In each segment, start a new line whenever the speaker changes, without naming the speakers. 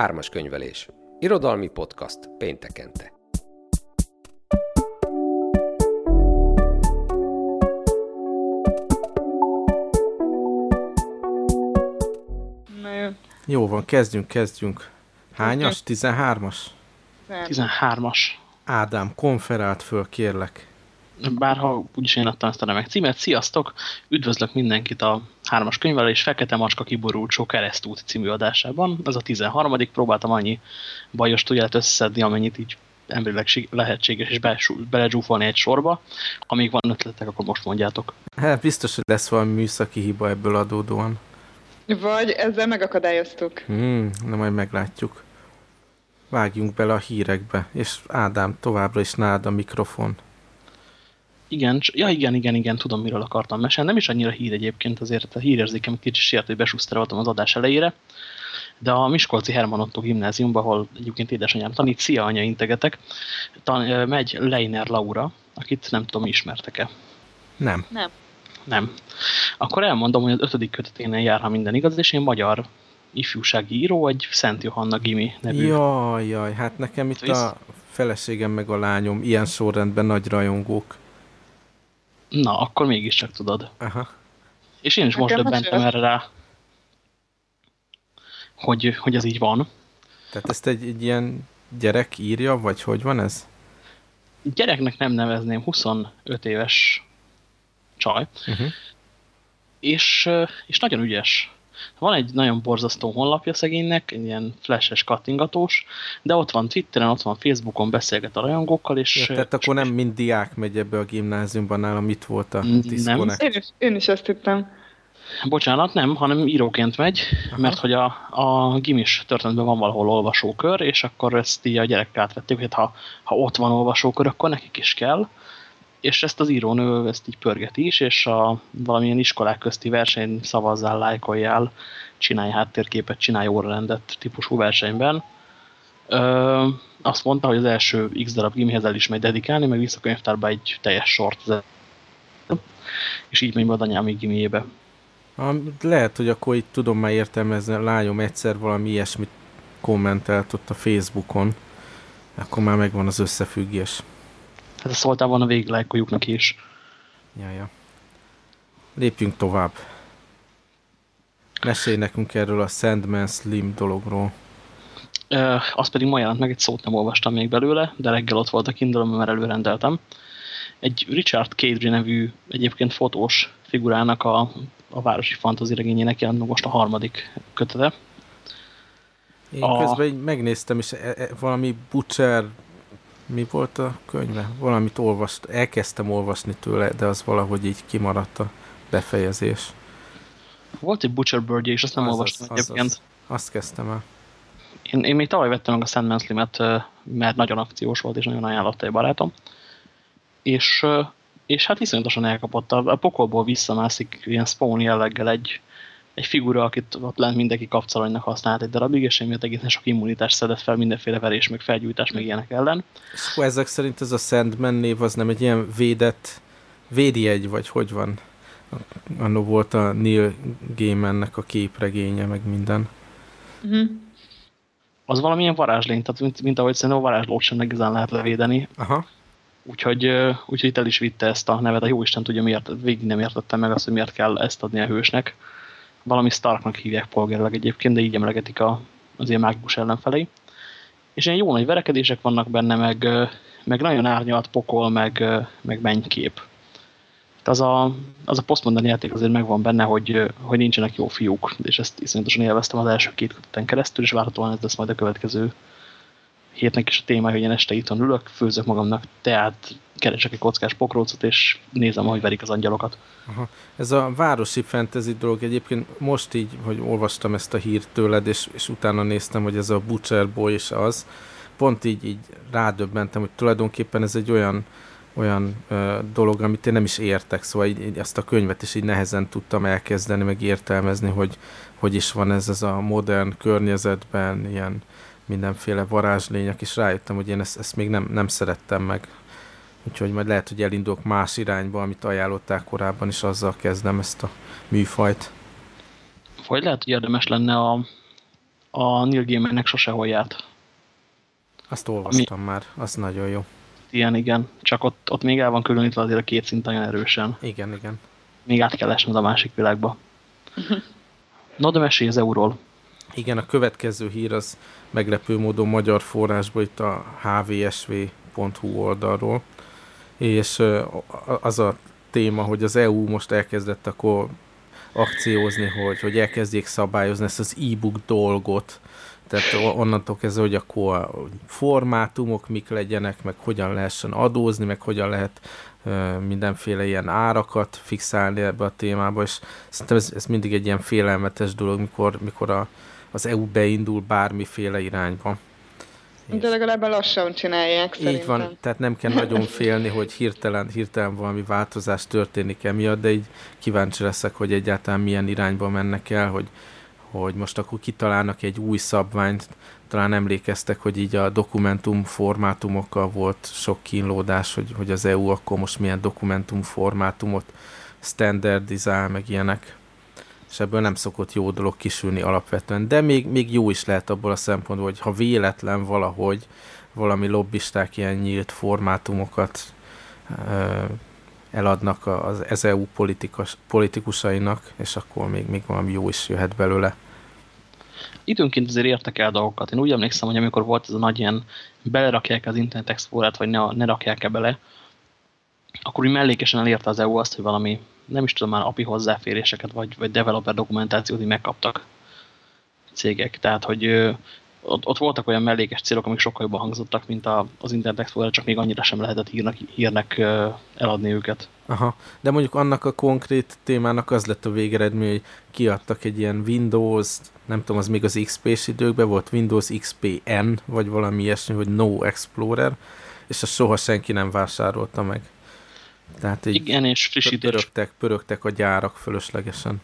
Ármas könyvelés. Irodalmi podcast péntekente.
Jó van, kezdjünk, kezdjünk. Hányas? 13-as?
13-as.
Ádám, konferált föl, kérlek.
Bárha úgyis én adtam ezt a remek címet. Sziasztok! Üdvözlök mindenkit a hármas könyvelés Fekete Macska kiborulcsó keresztút című adásában. Ez a 13 próbáltam annyi bajos tudját összeszedni, amennyit így emberileg lehetséges, és beledzsúfolni egy sorba. Amíg van ötletek, akkor most mondjátok.
Hát biztos, hogy lesz valami műszaki hiba ebből adódóan.
Vagy ezzel megakadályoztuk.
Hmm, na majd meglátjuk. Vágjunk bele a hírekbe, és Ádám, továbbra is nád a mikrofon.
Igen, ja igen, igen, igen, tudom, miről akartam mesélni. Nem is annyira hír egyébként, azért a hírérzékem kicsit sért, hogy besúszteroltam az adás elejére. De a Miskolci Herman Otto gimnáziumban, ahol egyébként édesanyám tanít, szia anya integetek, tan megy Leiner Laura, akit nem tudom, ismertek-e.
Nem.
Nem.
Nem. Akkor elmondom, hogy az ötödik köteténél jár, ha minden igaz, és én magyar ifjúsági író, egy Szent Johanna Gimi nevű.
Jaj, jaj, hát nekem itt a feleségem meg a lányom ilyen sorrendben nagy rajongók.
Na, akkor mégiscsak tudod.
Aha.
És én is most döbbentem erre rá, hogy, hogy ez így van.
Tehát ezt egy, egy ilyen gyerek írja, vagy hogy van ez?
Gyereknek nem nevezném, 25 éves csaj, uh -huh. és, és nagyon ügyes. Van egy nagyon borzasztó honlapja szegénynek, egy ilyen flashes kattingatós, de ott van Twitteren, ott van Facebookon, beszélget a rajongókkal, és...
Ja, tehát akkor nem mind diák megy ebbe a gimnáziumban, nálam mit volt a
Disconnect? Én is, én is azt hittem.
Bocsánat, nem, hanem íróként megy, Aha. mert hogy a, a gimis történetben van valahol olvasókör, és akkor ezt így a gyerek átvették, hogy ha, ha ott van olvasókör, akkor nekik is kell és ezt az írónő ezt így pörgeti is, és a valamilyen iskolák közti verseny szavazzál, lájkoljál, csinálj háttérképet, csinálj órarendet típusú versenyben. Ö, azt mondta, hogy az első x darab gimihez el is megy dedikálni, meg visszakönyvtárba egy teljes sort. És így megy be a anyámi gimiébe.
Lehet, hogy akkor itt tudom már értelmezni, a lányom egyszer valami ilyesmit kommentelt ott a Facebookon, akkor már megvan az összefüggés.
Hát ezt szóltál volna végig lájkoljuk is.
Ja, ja. Lépjünk tovább. Mesélj nekünk erről a Sandman Slim dologról.
Ö, azt pedig ma jelent meg, egy szót nem olvastam még belőle, de reggel ott volt a kindle mert előrendeltem. Egy Richard Cadry nevű egyébként fotós figurának a, a városi fantasy regényének jelent most a harmadik kötete.
Én a... közben megnéztem, és e, e, valami Butcher mi volt a könyve? Valamit olvast, elkezdtem olvasni tőle, de az valahogy így kimaradt a befejezés.
Volt egy Butcher bird és azt nem az olvastam az, egyébként. Az,
azt kezdtem el.
Én, én még tavaly vettem meg a Sandman Slim-et, mert nagyon akciós volt, és nagyon ajánlotta egy barátom. És, és hát iszonyatosan elkapott. A pokolból visszamászik ilyen spawn jelleggel egy, egy figura, akit ott lent mindenki kapcalonynak használt egy darabig, és emiatt egészen sok immunitást szedett fel mindenféle verés, meg felgyújtás, meg ilyenek ellen.
Akkor ezek szerint ez a Sandman név az nem egy ilyen védett védjegy, vagy hogy van? Annó volt a Neil Gaimannek a képregénye, meg minden.
Mhm. -huh. Az valamilyen varázslény, tehát mint, mint ahogy szerintem a varázslót sem igazán lehet levédeni.
Aha.
Úgyhogy, úgyhogy el is vitte ezt a nevet, a jóisten tudja miért, végig nem értettem meg azt, hogy miért kell ezt adni a hősnek valami Starknak hívják polgárlag egyébként, de így emlegetik a, az ilyen mágikus ellenfelei. És ilyen jó nagy verekedések vannak benne, meg, meg nagyon árnyalt pokol, meg, meg mennykép. Az a, az a posztmodern játék azért megvan benne, hogy, hogy nincsenek jó fiúk, és ezt iszonyatosan élveztem az első két köteten keresztül, és várhatóan ez lesz majd a következő hétnek is a témája, hogy én este itthon ülök, főzök magamnak teát, keresek egy kockás pokrócot, és nézem, hogy verik az angyalokat.
Aha. Ez a városi fantasy dolog egyébként most így, hogy olvastam ezt a hírt tőled, és, és utána néztem, hogy ez a Butcher Boy is az, pont így, így rádöbbentem, hogy tulajdonképpen ez egy olyan olyan ö, dolog, amit én nem is értek, szóval így, így ezt a könyvet is így nehezen tudtam elkezdeni, meg értelmezni, hogy hogy is van ez, ez a modern környezetben, ilyen mindenféle varázslények, és rájöttem, hogy én ezt, ezt még nem, nem szerettem meg. Úgyhogy majd lehet, hogy elindulok más irányba, amit ajánlották korábban, és azzal kezdem ezt a műfajt.
Vagy lehet, hogy érdemes lenne a, a Neil Gaimannek sosehol járt.
Azt olvastam Ami... már, az nagyon jó.
Ilyen, igen. Csak ott, ott még el van különítve azért a két szint nagyon erősen.
Igen, igen.
Még át kell esned a másik világba. Na, de mesélj az euról.
Igen, a következő hír az meglepő módon magyar forrásból itt a hvsv.hu oldalról, és az a téma, hogy az EU most elkezdett akkor akciózni, hogy, hogy elkezdjék szabályozni ezt az e-book dolgot, tehát onnantól kezdve, hogy akkor a formátumok mik legyenek, meg hogyan lehessen adózni, meg hogyan lehet mindenféle ilyen árakat fixálni ebbe a témába, és szerintem ez, ez mindig egy ilyen félelmetes dolog, mikor, mikor a, az EU beindul bármiféle irányba.
De legalább lassan csinálják
Így szerintem. van, tehát nem kell nagyon félni, hogy hirtelen, hirtelen valami változás történik emiatt, de így kíváncsi leszek, hogy egyáltalán milyen irányba mennek el, hogy, hogy most akkor kitalálnak egy új szabványt, talán emlékeztek, hogy így a dokumentum formátumokkal volt sok kínlódás, hogy, hogy az EU akkor most milyen dokumentum formátumot standardizál, meg ilyenek. És ebből nem szokott jó dolog kisülni alapvetően. De még, még jó is lehet abból a szempontból, hogy ha véletlen valahogy valami lobbisták ilyen nyílt formátumokat ö, eladnak az, az EU politikus, politikusainak, és akkor még, még valami jó is jöhet belőle
időnként azért értek el dolgokat. Én úgy emlékszem, hogy amikor volt ez a nagy ilyen belerakják az Internet Explorer-t, vagy ne, ne rakják-e bele, akkor úgy mellékesen elérte az EU azt, hogy valami, nem is tudom már API hozzáféréseket, vagy, vagy developer dokumentációt megkaptak cégek. Tehát, hogy ö, ott, ott voltak olyan mellékes célok, amik sokkal jobban hangzottak, mint a, az Internet Explorer, csak még annyira sem lehetett hírnek, hírnek ö, eladni őket.
Aha, de mondjuk annak a konkrét témának az lett a végeredmény, hogy kiadtak egy ilyen Windows, nem tudom, az még az XP-s időkben volt Windows XPN, vagy valami ilyesmi, hogy No Explorer, és azt soha senki nem vásárolta meg.
Tehát így Igen, és frissítés.
Pörögtek, pörögtek a gyárak fölöslegesen.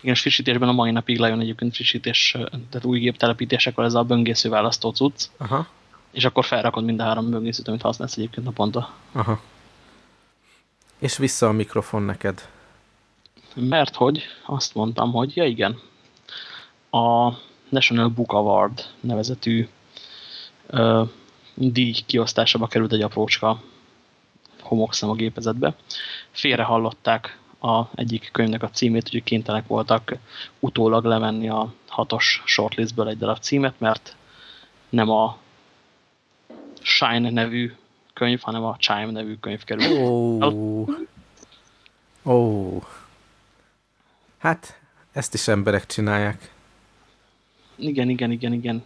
Igen, és frissítésben a mai napig lejön egyébként frissítés, tehát új gép telepítésekor ez a böngésző választó cucc. Aha. És akkor felrakod mind a három böngészőt, amit használsz egyébként naponta.
Aha. És vissza a mikrofon neked.
Mert hogy azt mondtam, hogy ja igen, a National Book Award nevezetű ö, díj kiosztásába került egy aprócska homokszem a gépezetbe. Félre hallották a egyik könyvnek a címét, úgyhogy kénytelenek voltak utólag levenni a hatos shortlistből egy darab címet, mert nem a Shine nevű könyv, hanem a Chime nevű könyv került. Ó,
oh. oh. Hát, ezt is emberek csinálják.
Igen, igen, igen, igen.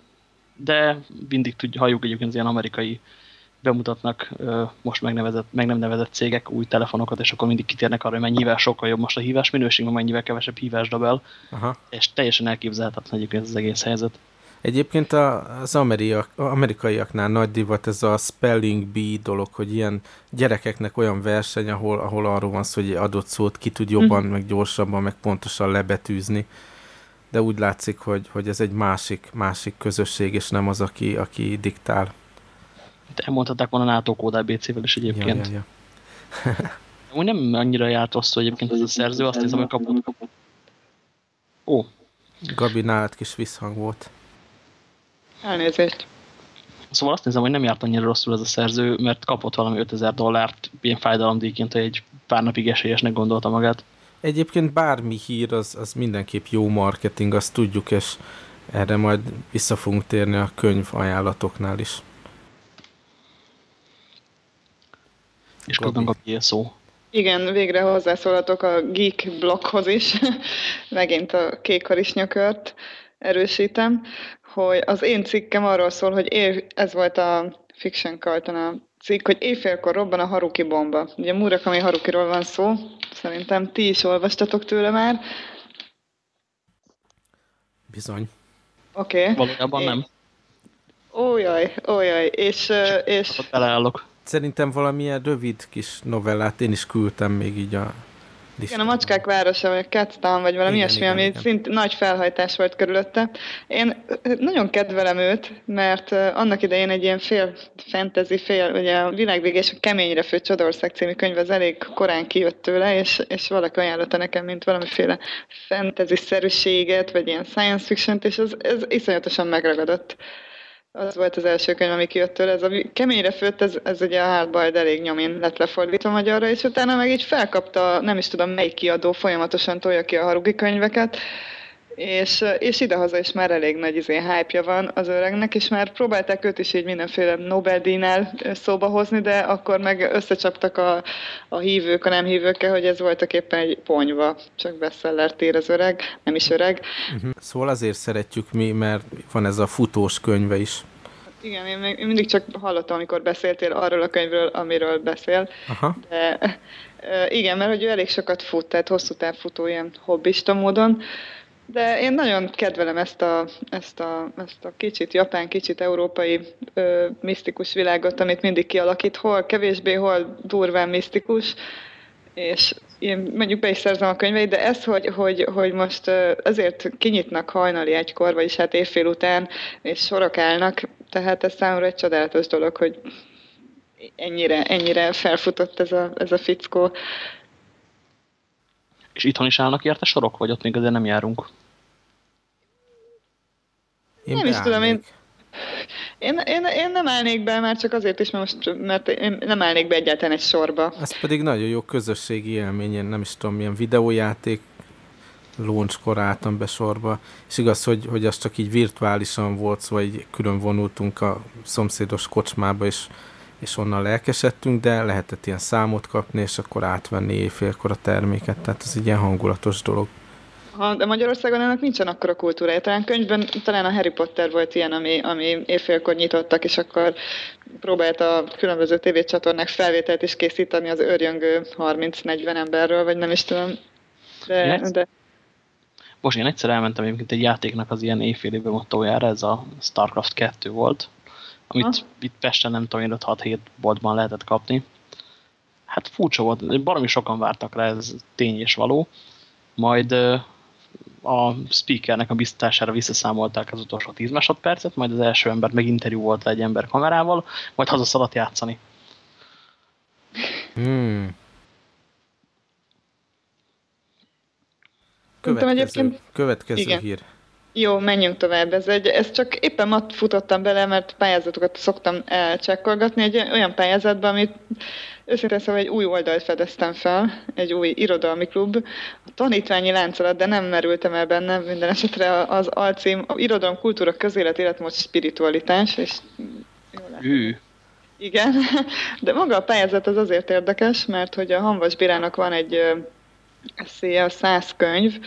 De mindig tudja, halljuk egyébként az ilyen amerikai bemutatnak most megnevezett, meg nem nevezett cégek új telefonokat, és akkor mindig kitérnek arra, hogy mennyivel sokkal jobb most a hívás minőség, meg mennyivel kevesebb hívásdabel. Aha. És teljesen elképzelhetetlen egyébként az egész helyzet.
Egyébként az ameriak, amerikaiaknál nagy divat ez a spelling bee dolog, hogy ilyen gyerekeknek olyan verseny, ahol, ahol arról van szó, hogy egy adott szót ki tud jobban, mm. meg gyorsabban, meg pontosan lebetűzni. De úgy látszik, hogy, hogy ez egy másik, másik közösség, és nem az, aki, aki diktál.
Elmondhatták volna a NATO kód ABC-vel is egyébként. Ja, ja, ja. Úgy nem annyira járt rosszul egyébként ez a szerző, azt hiszem, hogy kapott. Ó.
Gabi, nálad kis visszhang volt.
Elnézést.
Szóval azt nézem, hogy nem járt annyira rosszul ez a szerző, mert kapott valami 5000 dollárt ilyen fájdalomdíjként, hogy egy pár napig esélyesnek gondolta magát.
Egyébként bármi hír, az, az mindenképp jó marketing, azt tudjuk, és erre majd vissza fogunk térni a könyv ajánlatoknál is.
És közben a szó.
Igen, végre hozzászólhatok a Geek blokkhoz is. Megint a kék harisnyakört erősítem hogy az én cikkem arról szól, hogy év, ez volt a Fiction Carton a cikk, hogy éjfélkor robban a Haruki bomba. Ugye Murakami Harukiról van szó, szerintem ti is olvastatok tőle már.
Bizony.
Oké. Okay. Valójában én... nem.
Ójaj, ójaj, és... és...
Beleállok.
Szerintem valamilyen rövid kis novellát én is küldtem még így a
Igen, a Macskák városa, vagy a Catstown, vagy valami ilyesmi, ami igen. szint nagy felhajtás volt körülötte. Én nagyon kedvelem őt, mert annak idején egy ilyen fél fantasy, fél, ugye a világvégés a Keményre fő Csodország című könyv az elég korán kijött tőle, és, és valaki ajánlotta nekem, mint valamiféle fantasy-szerűséget, vagy ilyen science fiction-t, és ez, ez iszonyatosan megragadott. Az volt az első könyv, ami kijött tőle. Ez a keményre főtt, ez, ez ugye a hátbajd elég nyomin lett lefordítva magyarra, és utána meg így felkapta, nem is tudom melyik kiadó, folyamatosan tolja ki a harugi könyveket, és, és idehaza is már elég nagy izé, hype van az öregnek, és már próbálták őt is így mindenféle Nobel-díjnál szóba hozni, de akkor meg összecsaptak a, a hívők, a nem hívőkkel, hogy ez voltak éppen egy ponyva, csak bestseller tér az öreg, nem is öreg.
Uh-huh. Szóval azért szeretjük mi, mert van ez a futós könyve is.
Igen, én, még, én mindig csak hallottam, amikor beszéltél arról a könyvről, amiről beszél. Aha. De igen, mert hogy ő elég sokat fut, tehát hosszú távfutó ilyen hobbista módon. De én nagyon kedvelem ezt a, ezt a, ezt a kicsit japán, kicsit európai ö, misztikus világot, amit mindig kialakít, hol kevésbé, hol durván misztikus, és én mondjuk be is szerzem a könyveit, de ez, hogy, hogy, hogy most azért kinyitnak hajnali egykor, vagyis hát évfél után, és sorok állnak, tehát ez számomra egy csodálatos dolog, hogy ennyire, ennyire felfutott ez a, ez a fickó.
És itthon is állnak érte sorok, vagy ott még azért nem járunk?
Én nem is tudom, én, én, én, én nem állnék be, már csak azért is, mert, most, mert én nem állnék be egyáltalán egy sorba.
Ez pedig nagyon jó közösségi élmény, én nem is tudom, milyen videójáték launchkor álltam be sorba, és igaz, hogy, hogy az csak így virtuálisan volt, szóval így külön vonultunk a szomszédos kocsmába, és, és onnan lelkesedtünk, de lehetett ilyen számot kapni, és akkor átvenni éjfélkor a terméket, tehát ez egy ilyen hangulatos dolog.
Ha, de Magyarországon ennek nincsen akkora kultúrája. Talán könyvben talán a Harry Potter volt ilyen, ami, ami évfélkor nyitottak, és akkor próbált a különböző tévécsatornák felvételt is készíteni az őrjöngő 30-40 emberről, vagy nem is tudom. De, yes. de...
Most én egyszer elmentem egyébként egy játéknak az ilyen éjféli bemutatójára, ez a Starcraft 2 volt, amit ha? itt Pesten nem tudom, 5-6-7 boltban lehetett kapni. Hát furcsa volt, baromi sokan vártak rá, ez tény és való. Majd a speakernek a biztatására visszaszámolták az utolsó 10 másodpercet, majd az első ember meg interjú volt egy ember kamerával, majd hazaszaladt játszani.
Hmm. Következő, következő Igen. hír.
Jó, menjünk tovább. Ez, egy, ez csak éppen ma futottam bele, mert pályázatokat szoktam elcsekkolgatni. Egy olyan pályázatban, amit Őszintén szóval egy új oldalt fedeztem fel, egy új irodalmi klub, a tanítványi láncolat, de nem merültem el benne, minden esetre az alcím, a irodalom, kultúra, közélet, életmód, spiritualitás, és
Hű.
Igen, de maga a pályázat az azért érdekes, mert hogy a Hanvas Birának van egy eszéje, a száz könyv,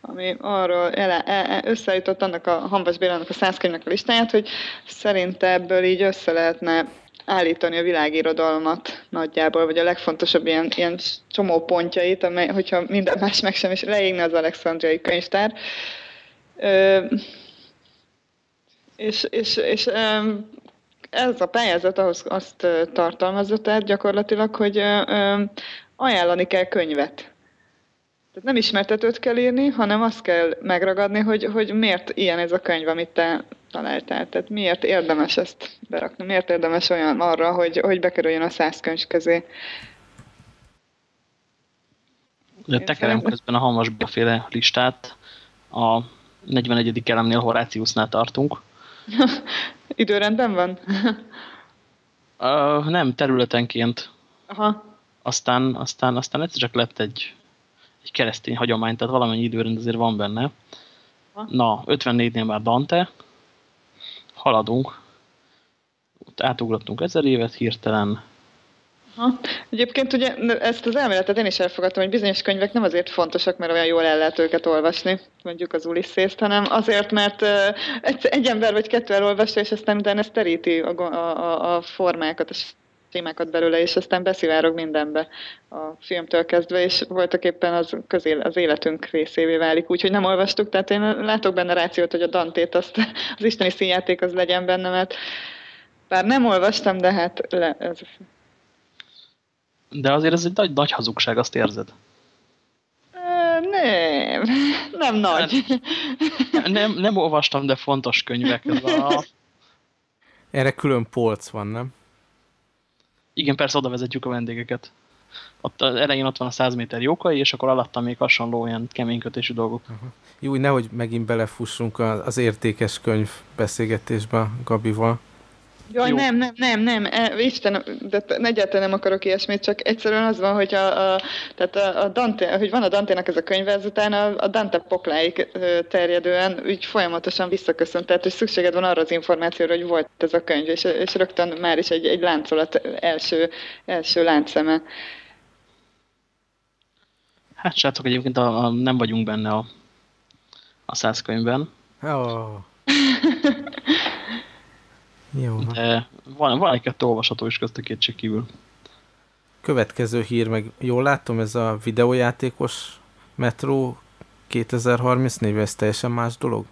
ami arról ele, e, e, összejutott annak a Hanvas Bélának a száz könyvnek a listáját, hogy szerint ebből így össze lehetne állítani a világirodalmat nagyjából, vagy a legfontosabb ilyen, ilyen csomó pontjait, amely, hogyha minden más meg sem is leégne az alexandriai könyvtár. Ö, és, és, és ez a pályázat ahhoz azt tartalmazza, tehát gyakorlatilag, hogy ajánlani kell könyvet. Tehát nem ismertetőt kell írni, hanem azt kell megragadni, hogy, hogy miért ilyen ez a könyv, amit te találtál. Tehát miért érdemes ezt berakni, miért érdemes olyan arra, hogy, hogy bekerüljön a száz könyv közé.
De tekerem közben a Hamas beféle listát. A 41. elemnél Horáciusnál tartunk.
Időrendben van?
uh, nem, területenként.
Aha.
Aztán, aztán, aztán egyszer csak lett egy, egy keresztény hagyomány, tehát valamennyi időrend azért van benne. Aha. Na, 54-nél már Dante, haladunk. Átugrottunk ezer évet hirtelen.
Ha. Egyébként ugye ezt az elméletet én is elfogadtam, hogy bizonyos könyvek nem azért fontosak, mert olyan jól el lehet őket olvasni, mondjuk az Ulisszészt, hanem azért, mert egy, egy ember vagy kettő elolvasta, és aztán utána ezt teríti a, a, a formákat, a témákat belőle, és aztán beszivárog mindenbe a filmtől kezdve, és voltak éppen az, közél, az életünk részévé válik, úgyhogy nem olvastuk, tehát én látok benne rációt, hogy a Dantét, azt, az isteni színjáték az legyen benne, mert bár nem olvastam, de hát le, ez...
De azért ez egy nagy, nagy hazugság, azt érzed?
nem, nem nagy.
Nem, nem olvastam, de fontos könyvek. Ez a...
Erre külön polc van, nem?
Igen, persze oda vezetjük a vendégeket. Ott az elején ott van a 100 méter jókai, és akkor alatta még hasonló ilyen keménykötésű dolgok.
Aha. Jó, nehogy megint belefussunk az értékes könyv beszélgetésbe Gabival.
Jaj, Jó. nem, nem, nem, nem, e, Isten, de egyáltalán nem akarok ilyesmit, csak egyszerűen az van, hogy, a, a, tehát a, a Dante, hogy van a Dante-nak ez a könyve, ezután a, a Dante pokláig terjedően úgy folyamatosan visszaköszönt, tehát hogy szükséged van arra az információra, hogy volt ez a könyv, és, és rögtön már is egy, egy láncolat első, első láncszeme.
Hát srácok, egyébként a, a, nem vagyunk benne a, a száz könyvben.
Oh. Jó.
De van, van egy-kettő olvasható is közte kétség kívül.
Következő hír, meg jól látom, ez a videójátékos Metro 2030 név, ez teljesen más dolog?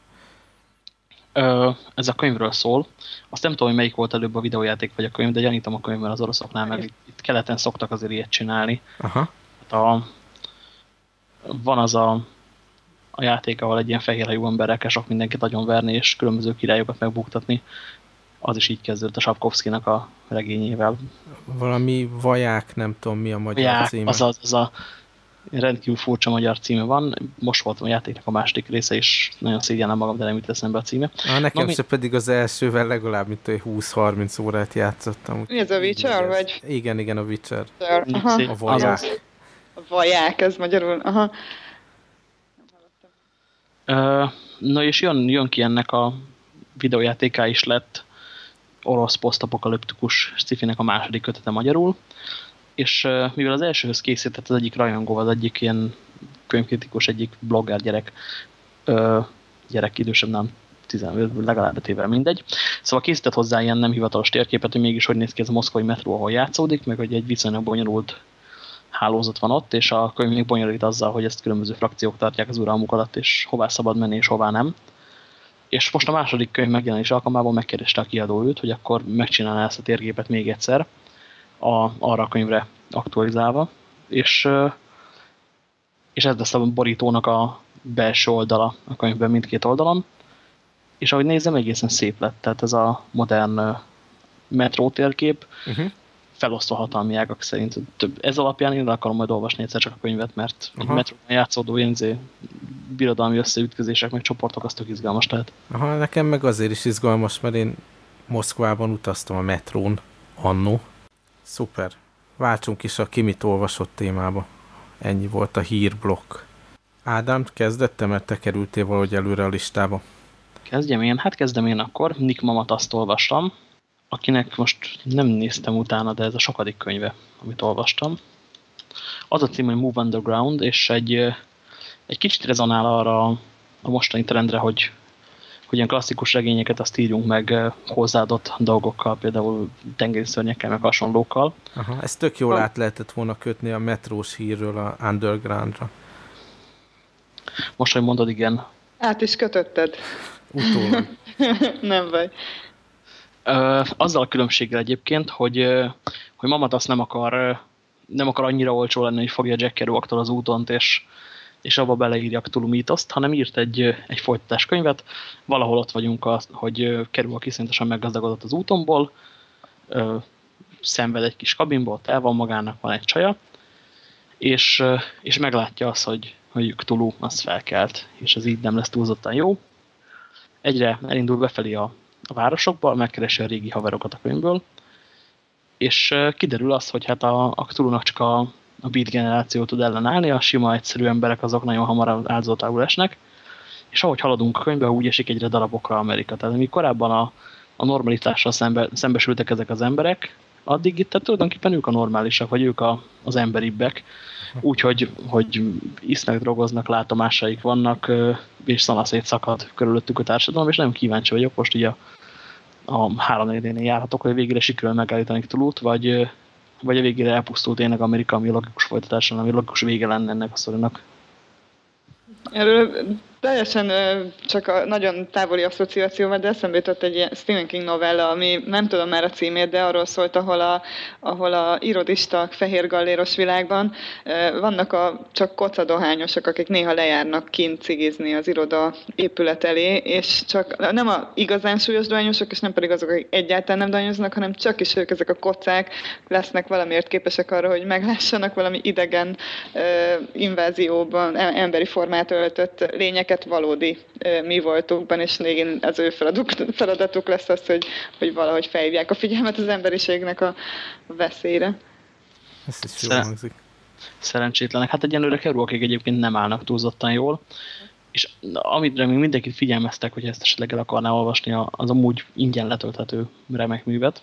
Ö, ez a könyvről szól. Azt nem tudom, hogy melyik volt előbb a videójáték vagy a könyv, de gyanítom a könyvben az oroszoknál, mert itt, itt keleten szoktak azért ilyet csinálni.
Aha.
Hát a, van az a, a játék, ahol egy ilyen fehérhajú emberrel kell sok mindenkit nagyon verni, és különböző királyokat megbuktatni az is így kezdődött a Sapkowski-nak a regényével.
Valami vaják, nem tudom mi a magyar vaják, címe.
Az, az, az a rendkívül furcsa magyar címe van. Most voltam a játéknak a második része, és nagyon szégyenem magam, de nem jut eszembe a címe.
Ah, nekem Na, se mi... pedig az elsővel legalább, mint 20-30 órát játszottam.
Mi ez a Witcher, vagy?
Igen, igen, a Witcher.
Aha.
A vaják.
A vaják, ez magyarul. Aha.
Uh, na és jön, jön ki ennek a videójátéká is lett orosz posztapokaliptikus sci-finek a második kötete magyarul, és mivel az elsőhöz készített az egyik rajongó, az egyik ilyen könyvkritikus, egyik blogger gyerek, gyerek idősebb, nem 10, legalább 5 évvel mindegy. Szóval készített hozzá ilyen nem hivatalos térképet, hogy mégis hogy néz ki ez a moszkvai metró, ahol játszódik, meg hogy egy viszonylag bonyolult hálózat van ott, és a könyv még bonyolít azzal, hogy ezt különböző frakciók tartják az uralmuk alatt, és hová szabad menni, és hová nem és most a második könyv megjelenés alkalmával megkérdezte a kiadó őt, hogy akkor megcsinálná ezt a térgépet még egyszer a, arra a könyvre aktualizálva, és, és ez lesz a borítónak a belső oldala a könyvben mindkét oldalon, és ahogy nézem, egészen szép lett, tehát ez a modern metró térkép, uh -huh felosztva hatalmi ágak szerint. Több, ez alapján én akarom majd olvasni egyszer csak a könyvet, mert Aha. egy metróban játszódó ilyen birodalmi összeütközések, meg csoportok, az tök izgalmas lehet.
Aha, nekem meg azért is izgalmas, mert én Moszkvában utaztam a metrón annó. Szuper. Váltsunk is a kimit olvasott témába. Ennyi volt a hírblokk. Ádám, kezdette, mert te kerültél valahogy előre a listába.
Kezdjem én? Hát kezdem én akkor. Nick Mamat azt olvastam akinek most nem néztem utána, de ez a sokadik könyve, amit olvastam. Az a cím, hogy Move Underground, és egy, egy kicsit rezonál arra a mostani trendre, hogy, hogy ilyen klasszikus regényeket azt írjunk meg hozzáadott dolgokkal, például tengeri szörnyekkel, meg hasonlókkal.
Aha, ezt tök jól át lehetett volna kötni a metrós hírről a Undergroundra.
Most, hogy mondod, igen.
Át is kötötted.
Utólag.
nem baj
azzal a különbséggel egyébként, hogy, hogy Mamat azt nem akar, nem akar annyira olcsó lenni, hogy fogja Jack Kerouaktól az útont, és, és abba beleírja Cthulhu mítoszt, hanem írt egy, egy folytatáskönyvet. Valahol ott vagyunk, az, hogy Kerouak iszonyatosan meggazdagodott az útomból, szenved egy kis kabinból, el van magának, van egy csaja, és, és meglátja azt, hogy, hogy Cthulhu az felkelt, és ez így nem lesz túlzottan jó. Egyre elindul befelé a, a városokba, megkeresi a régi haverokat a könyvből, és kiderül az, hogy hát a, a Cthulhu-nak csak a, a beat generáció tud ellenállni, a sima egyszerű emberek azok nagyon hamar áldozatául esnek, és ahogy haladunk a könyvbe, úgy esik egyre darabokra Amerika. Tehát amíg korábban a, a normalitással szembe, szembesültek ezek az emberek, addig itt tehát tulajdonképpen ők a normálisak, vagy ők a, az emberibbek. Úgyhogy hogy isznek, drogoznak, látomásaik vannak, és szanaszét szakad körülöttük a társadalom, és nem kíváncsi vagyok most ugye a, a három járhatok, hogy végére sikerül megállítani Tulút, vagy, vagy a végére elpusztult tényleg Amerika, ami logikus folytatása, ami logikus vége lenne ennek a szorinak.
Erről teljesen csak a nagyon távoli asszociációval, de eszembe jutott egy ilyen Stephen King novella, ami nem tudom már a címét, de arról szólt, ahol a, ahol a irodistak fehér galléros világban vannak a csak kocadohányosok, akik néha lejárnak kint cigizni az iroda épület elé, és csak nem a igazán súlyos dohányosok, és nem pedig azok, akik egyáltalán nem dohányoznak, hanem csak is ők, ezek a kocák lesznek valamiért képesek arra, hogy meglássanak valami idegen invázióban emberi formát öltött lényeket valódi mi voltukban, és végén az ő feladatuk, feladatuk lesz az, hogy, hogy valahogy felhívják a figyelmet az emberiségnek a veszélyre.
Ez is jól hangzik.
Szerencsétlenek. Hát egyenlőre kerülokig egyébként nem állnak túlzottan jól, és amire még mindenkit figyelmeztek, hogy ezt esetleg el akarná olvasni, az amúgy ingyen letölthető remek művet,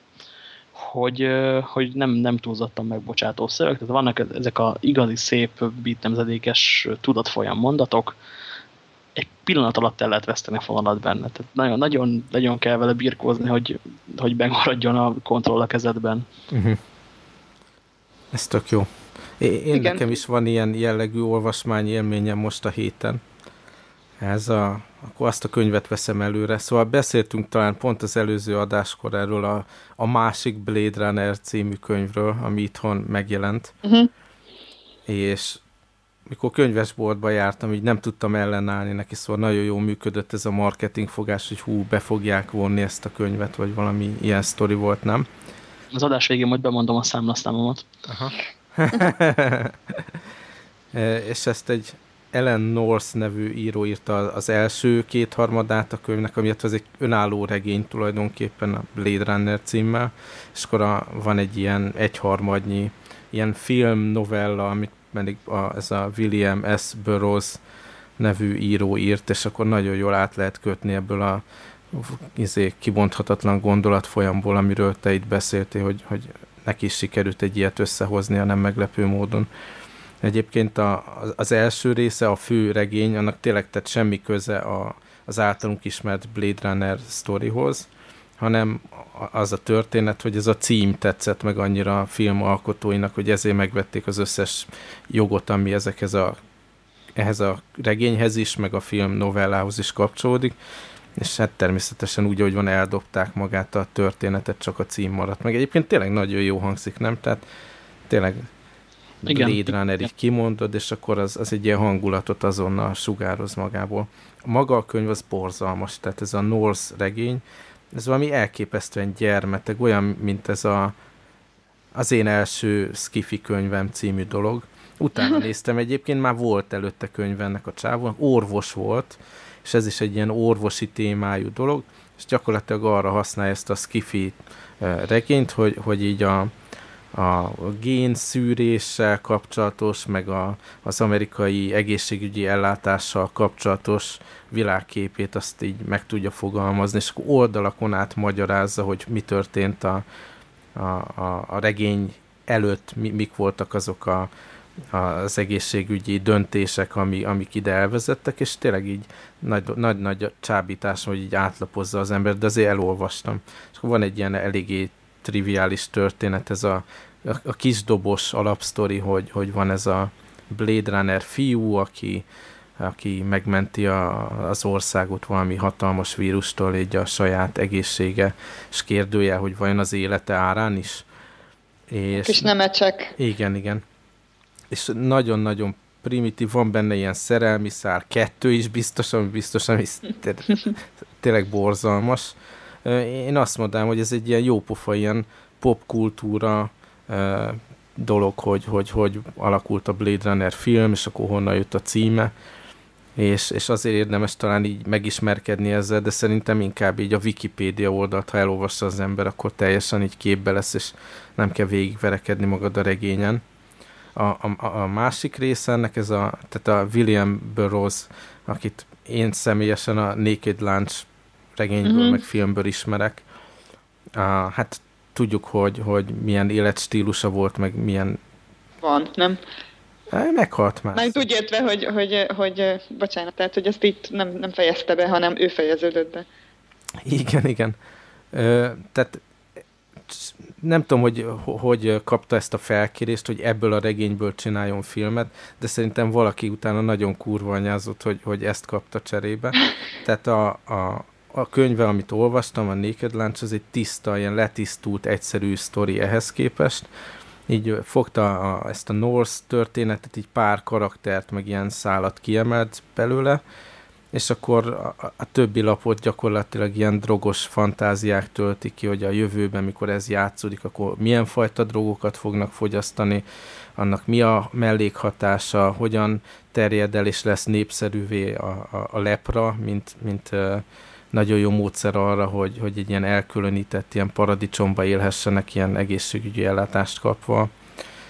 hogy, hogy nem, nem túlzottan megbocsátó szöveg. Tehát vannak ezek a igazi szép beat nemzedékes tudatfolyam mondatok, egy pillanat alatt el lehet veszteni a fonalat benne. Tehát nagyon, nagyon, nagyon kell vele birkózni, hogy, hogy megmaradjon a kontroll a kezedben. Uh mhm. -huh.
Ez tök jó. Én Igen. nekem is van ilyen jellegű olvasmány élményem most a héten. Ez a, akkor azt a könyvet veszem előre. Szóval beszéltünk talán pont az előző adáskor erről a, a másik Blade Runner című könyvről, ami itthon megjelent. Uh mhm. -huh. És mikor könyvesboltba jártam, így nem tudtam ellenállni neki, szóval nagyon jó működött ez a marketing fogás, hogy hú, be fogják vonni ezt a könyvet, vagy valami ilyen sztori volt, nem?
Az adás végén majd bemondom a számlasztámomat. Aha.
E, és ezt egy Ellen North nevű író írta az első kétharmadát a könyvnek, ami az egy önálló regény tulajdonképpen a Blade Runner címmel, és akkor a, van egy ilyen egyharmadnyi ilyen film novella, amit pedig a, ez a William S. Burroughs nevű író írt, és akkor nagyon jól át lehet kötni ebből a izé, kibonthatatlan gondolatfolyamból, amiről te itt beszéltél, hogy, hogy neki is sikerült egy ilyet összehozni a nem meglepő módon. Egyébként a, az első része, a fő regény, annak tényleg tett semmi köze a, az általunk ismert Blade Runner sztorihoz, hanem az a történet, hogy ez a cím tetszett meg annyira a film alkotóinak, hogy ezért megvették az összes jogot, ami ezekhez a, ehhez a regényhez is, meg a film novellához is kapcsolódik, és hát természetesen úgy, hogy van, eldobták magát a történetet, csak a cím maradt meg. Egyébként tényleg nagyon jó hangzik, nem? Tehát tényleg igen. Blade Runner így kimondod, és akkor az, az egy ilyen hangulatot azonnal sugároz magából. Maga a könyv az borzalmas, tehát ez a Norse regény, ez valami elképesztően gyermeteg, olyan, mint ez a az én első skifi könyvem című dolog. Utána néztem egyébként, már volt előtte könyv ennek a csávon, orvos volt, és ez is egy ilyen orvosi témájú dolog, és gyakorlatilag arra használja ezt a skifi eh, regényt, hogy, hogy így a, a génszűréssel kapcsolatos, meg a, az amerikai egészségügyi ellátással kapcsolatos világképét azt így meg tudja fogalmazni, és akkor oldalakon át magyarázza, hogy mi történt a, a, a, a regény előtt, mi, mik voltak azok a, az egészségügyi döntések, ami, amik ide elvezettek, és tényleg így nagy-nagy csábítás, hogy így átlapozza az ember, de azért elolvastam. És akkor van egy ilyen eléggé triviális történet, ez a, a, a kisdobos alapsztori, hogy, hogy van ez a Blade Runner fiú, aki, aki megmenti a, az országot valami hatalmas vírustól, így a saját egészsége, és kérdője, hogy vajon az élete árán is.
És, és nem ecsek.
Igen, igen. És nagyon-nagyon primitív, van benne ilyen szerelmi szár, kettő is biztos, ami biztos, ami tényleg borzalmas. Én azt mondám, hogy ez egy ilyen jópofa, ilyen popkultúra dolog, hogy, hogy hogy alakult a Blade Runner film, és akkor honnan jött a címe, és, és azért érdemes talán így megismerkedni ezzel, de szerintem inkább így a Wikipédia oldalt, ha elolvassa az ember, akkor teljesen így képbe lesz, és nem kell végigverekedni magad a regényen. A, a, a másik része ennek ez a, tehát a William Burroughs, akit én személyesen a Naked Lunch regényből, mm-hmm. meg filmből ismerek. Uh, hát tudjuk, hogy, hogy milyen életstílusa volt, meg milyen...
Van, nem?
Meghalt már.
Már úgy értve, hogy, hogy, hogy, bocsánat, tehát, hogy ezt itt nem, nem fejezte be, hanem ő fejeződött be.
Igen, igen. Ö, tehát nem tudom, hogy hogy kapta ezt a felkérést, hogy ebből a regényből csináljon filmet, de szerintem valaki utána nagyon kurva anyázott, hogy, hogy ezt kapta cserébe. Tehát a, a, a könyve, amit olvastam, a Naked Lunch, az egy tiszta, ilyen letisztult, egyszerű sztori ehhez képest. Így fogta a, ezt a Norse történetet, így pár karaktert, meg ilyen szállat kiemelt belőle, és akkor a, a többi lapot gyakorlatilag ilyen drogos fantáziák töltik ki, hogy a jövőben, mikor ez játszódik, akkor milyen fajta drogokat fognak fogyasztani, annak mi a mellékhatása, hogyan terjed el és lesz népszerűvé a, a, a lepra, mint, mint uh, nagyon jó módszer arra, hogy, hogy egy ilyen elkülönített ilyen paradicsomba élhessenek ilyen egészségügyi ellátást kapva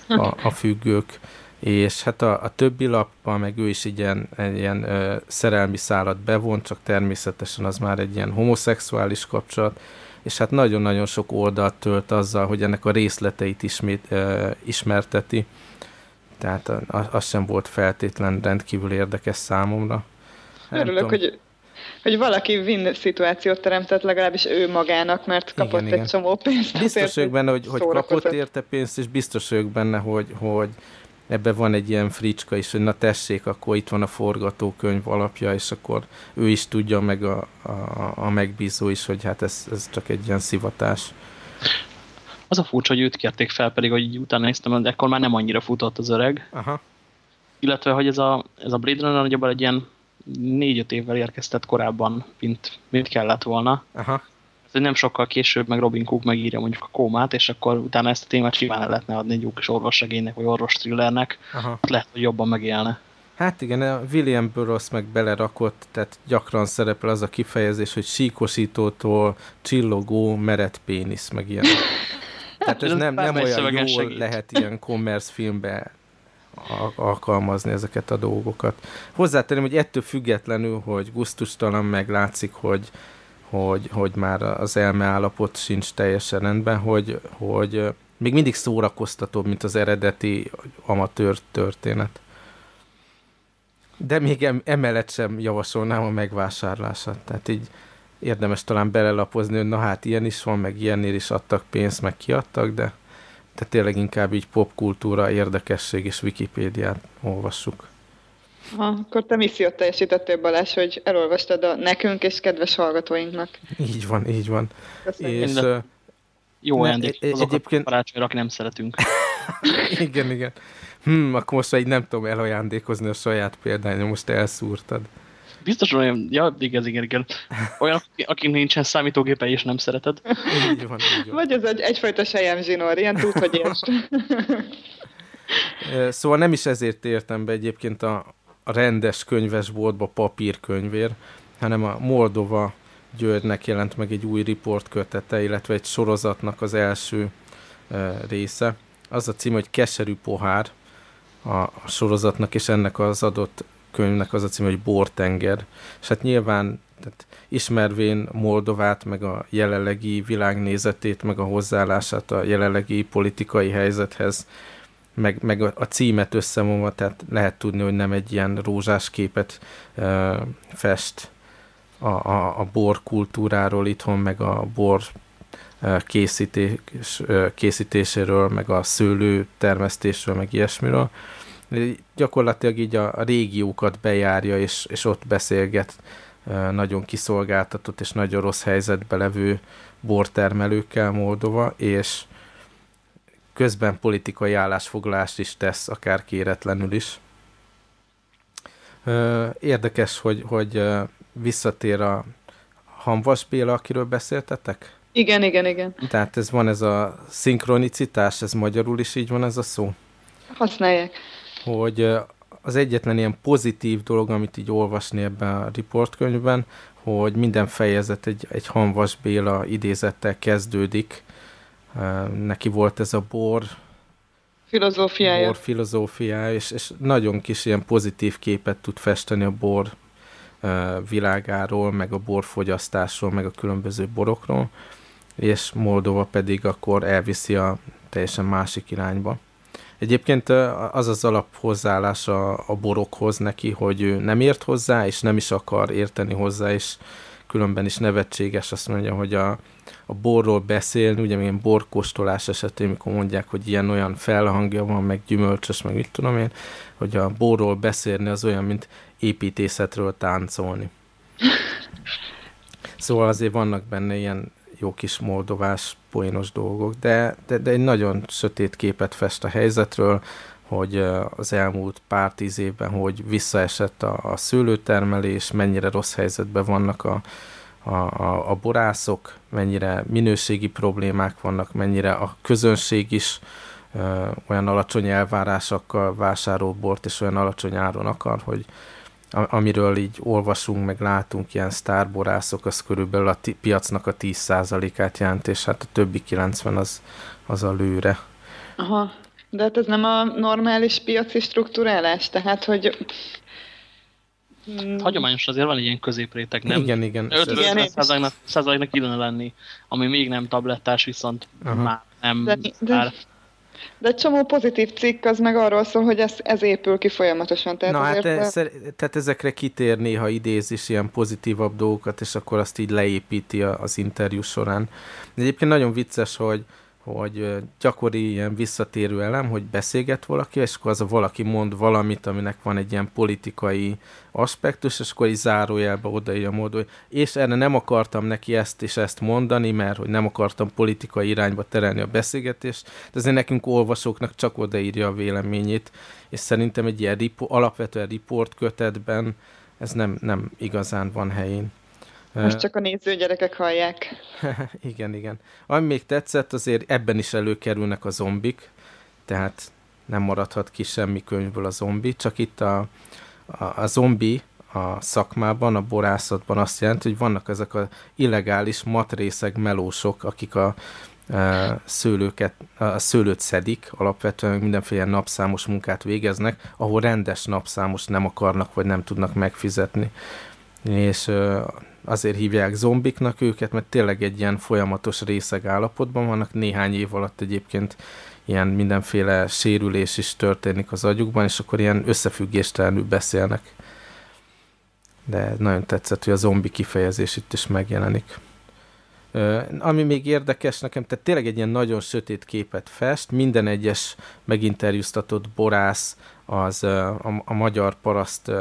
a, a függők. És hát a, a többi lapban meg ő is egy ilyen, egy ilyen ö, szerelmi szállat bevont, csak természetesen az már egy ilyen homoszexuális kapcsolat, és hát nagyon-nagyon sok oldalt tölt azzal, hogy ennek a részleteit ismét, ö, ismerteti, tehát az sem volt feltétlen rendkívül érdekes számomra.
Nem Örülök, hogy hogy valaki win szituációt teremtett legalábbis ő magának, mert kapott igen, egy igen. csomó pénzt.
Biztos vagyok benne, hogy, hogy kapott érte pénzt, és biztos vagyok benne, hogy, hogy ebben van egy ilyen fricska is, hogy na tessék, akkor itt van a forgatókönyv alapja, és akkor ő is tudja, meg a, a, a megbízó is, hogy hát ez, ez csak egy ilyen szivatás.
Az a furcsa, hogy őt kérték fel, pedig hogy utána néztem, de akkor már nem annyira futott az öreg.
Aha.
Illetve, hogy ez a, ez a Blade Runner nagyjából egy ilyen négy-öt évvel érkeztett korábban, mint, mint kellett volna.
Aha
hogy nem sokkal később meg Robin Cook megírja mondjuk a kómát, és akkor utána ezt a témát simán el lehetne adni egy jó kis orvossegénynek, vagy orvos thrillernek, Aha. lehet, hogy jobban megélne.
Hát igen, a William Burroughs meg belerakott, tehát gyakran szerepel az a kifejezés, hogy síkosítótól csillogó meret pénisz, meg ilyen. Tehát ez nem, nem olyan jól segít. lehet ilyen commerce filmbe alkalmazni ezeket a dolgokat. Hozzátenném, hogy ettől függetlenül, hogy guztustalan meg látszik, hogy hogy, hogy már az elmeállapot sincs teljesen rendben, hogy, hogy még mindig szórakoztatóbb, mint az eredeti amatőr történet. De még emellett sem javasolnám a megvásárlását. Tehát így érdemes talán belelapozni, hogy na hát ilyen is van, meg ilyennél is adtak pénzt, meg kiadtak, de, de tényleg inkább így popkultúra, érdekesség és Wikipédiát olvassuk.
Ha, akkor te missziót teljesítettél, Balázs, hogy elolvastad a nekünk és kedves hallgatóinknak.
Így van, így van.
Köszönjük. És, uh, jó ajándék e- azokat egyébként... aki nem szeretünk.
igen, igen. Hm, akkor most így nem tudom elajándékozni a saját példányom, most elszúrtad.
Biztos olyan, ja, igen, igen, igen. Olyan, akik nincsen számítógépe és nem szereted.
Így van, így van.
Vagy ez egy, egyfajta sejem zsinór, ilyen tud, hogy értsd.
Szóval nem is ezért értem be egyébként a, a rendes könyvesboltba papírkönyvér, hanem a Moldova Györgynek jelent meg egy új riport kötete, illetve egy sorozatnak az első része. Az a cím, hogy Keserű pohár a, a sorozatnak, és ennek az adott könyvnek az a cím, hogy Bortenger. És hát nyilván tehát ismervén Moldovát, meg a jelenlegi világnézetét, meg a hozzáállását a jelenlegi politikai helyzethez, meg, meg a címet összevonva, tehát lehet tudni, hogy nem egy ilyen rózsás képet uh, fest a, a, a bor kultúráról itthon, meg a bor készítés, készítéséről, meg a szőlő termesztésről, meg ilyesmiről. Gyakorlatilag így a, a régiókat bejárja, és, és ott beszélget nagyon kiszolgáltatott és nagyon rossz helyzetbe levő bortermelőkkel Moldova, és közben politikai állásfoglalást is tesz, akár kéretlenül is. Érdekes, hogy, hogy visszatér a Hanvas Béla, akiről beszéltetek?
Igen, igen, igen.
Tehát ez van ez a szinkronicitás, ez magyarul is így van ez a szó?
Használják.
Hogy az egyetlen ilyen pozitív dolog, amit így olvasni ebben a riportkönyvben, hogy minden fejezet egy, egy Hanvas Béla idézettel kezdődik, neki volt ez a bor
filozófiája,
bor filozófiája és, és nagyon kis ilyen pozitív képet tud festeni a bor világáról, meg a borfogyasztásról, meg a különböző borokról, és Moldova pedig akkor elviszi a teljesen másik irányba. Egyébként az az alap hozzáállás a, a borokhoz neki, hogy ő nem ért hozzá, és nem is akar érteni hozzá, és különben is nevetséges, azt mondja, hogy a, a borról beszélni, ugye milyen borkóstolás esetén, mikor mondják, hogy ilyen-olyan felhangja van, meg gyümölcsös, meg mit tudom én, hogy a borról beszélni az olyan, mint építészetről táncolni. Szóval azért vannak benne ilyen jó kis moldovás, poénos dolgok, de, de, de egy nagyon sötét képet fest a helyzetről, hogy az elmúlt pár tíz évben, hogy visszaesett a, a szőlőtermelés, mennyire rossz helyzetben vannak a, a, a, a borászok, mennyire minőségi problémák vannak, mennyire a közönség is ö, olyan alacsony elvárásokkal vásárol bort, és olyan alacsony áron akar, hogy amiről így olvasunk, meg látunk ilyen sztárborászok, az körülbelül a piacnak a 10%-át jelent, és hát a többi 90 az, az a lőre.
Aha, de hát ez nem a normális piaci struktúrálás, tehát hogy
Hmm. Hagyományosan azért van egy ilyen középréteg, nem?
Igen, igen.
50 százaléknak illene lenni, ami még nem tablettás, viszont Aha. már nem
de, de, de egy csomó pozitív cikk az meg arról szól, hogy ez, ez épül ki folyamatosan.
Tehát, Na, hát ez, tehát ezekre kitér néha idéz is ilyen pozitívabb dolgokat, és akkor azt így leépíti az interjú során. De egyébként nagyon vicces, hogy, hogy gyakori ilyen visszatérő elem, hogy beszélget valaki, és akkor az a valaki mond valamit, aminek van egy ilyen politikai aspektus, és akkor így zárójelbe odaírja mód, hogy és erre nem akartam neki ezt és ezt mondani, mert hogy nem akartam politikai irányba terelni a beszélgetést, de azért nekünk olvasóknak csak odaírja a véleményét, és szerintem egy ilyen ripo, alapvetően riport kötetben ez nem, nem igazán van helyén.
Most csak a nézőgyerekek hallják.
igen, igen. Ami még tetszett, azért ebben is előkerülnek a zombik, tehát nem maradhat ki semmi könyvből a zombi, csak itt a, a, a zombi a szakmában, a borászatban azt jelenti, hogy vannak ezek a illegális matrészeg melósok, akik a, a szőlőket, a szőlőt szedik, alapvetően mindenféle napszámos munkát végeznek, ahol rendes napszámos nem akarnak, vagy nem tudnak megfizetni. És azért hívják zombiknak őket, mert tényleg egy ilyen folyamatos részeg állapotban vannak, néhány év alatt egyébként ilyen mindenféle sérülés is történik az agyukban, és akkor ilyen összefüggéstelenül beszélnek. De nagyon tetszett, hogy a zombi kifejezés itt is megjelenik. Ami még érdekes nekem, tehát tényleg egy ilyen nagyon sötét képet fest, minden egyes meginterjúztatott borász az a, a magyar paraszt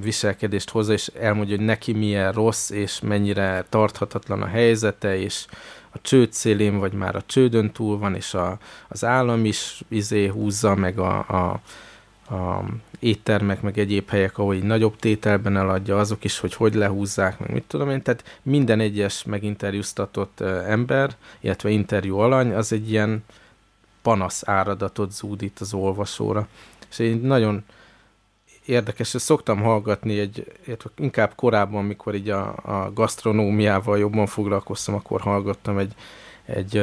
viselkedést hozza, és elmondja, hogy neki milyen rossz, és mennyire tarthatatlan a helyzete, és a csőd szélén, vagy már a csődön túl van, és a, az állam is izé húzza, meg a, a, a éttermek, meg egyéb helyek, ahol így nagyobb tételben eladja, azok is, hogy hogy lehúzzák, meg mit tudom én. Tehát minden egyes meginterjúztatott ember, illetve interjú alany, az egy ilyen panasz áradatot zúdít az olvasóra. És én nagyon érdekes, hogy szoktam hallgatni egy, inkább korábban, mikor így a, a gasztronómiával jobban foglalkoztam, akkor hallgattam egy, egy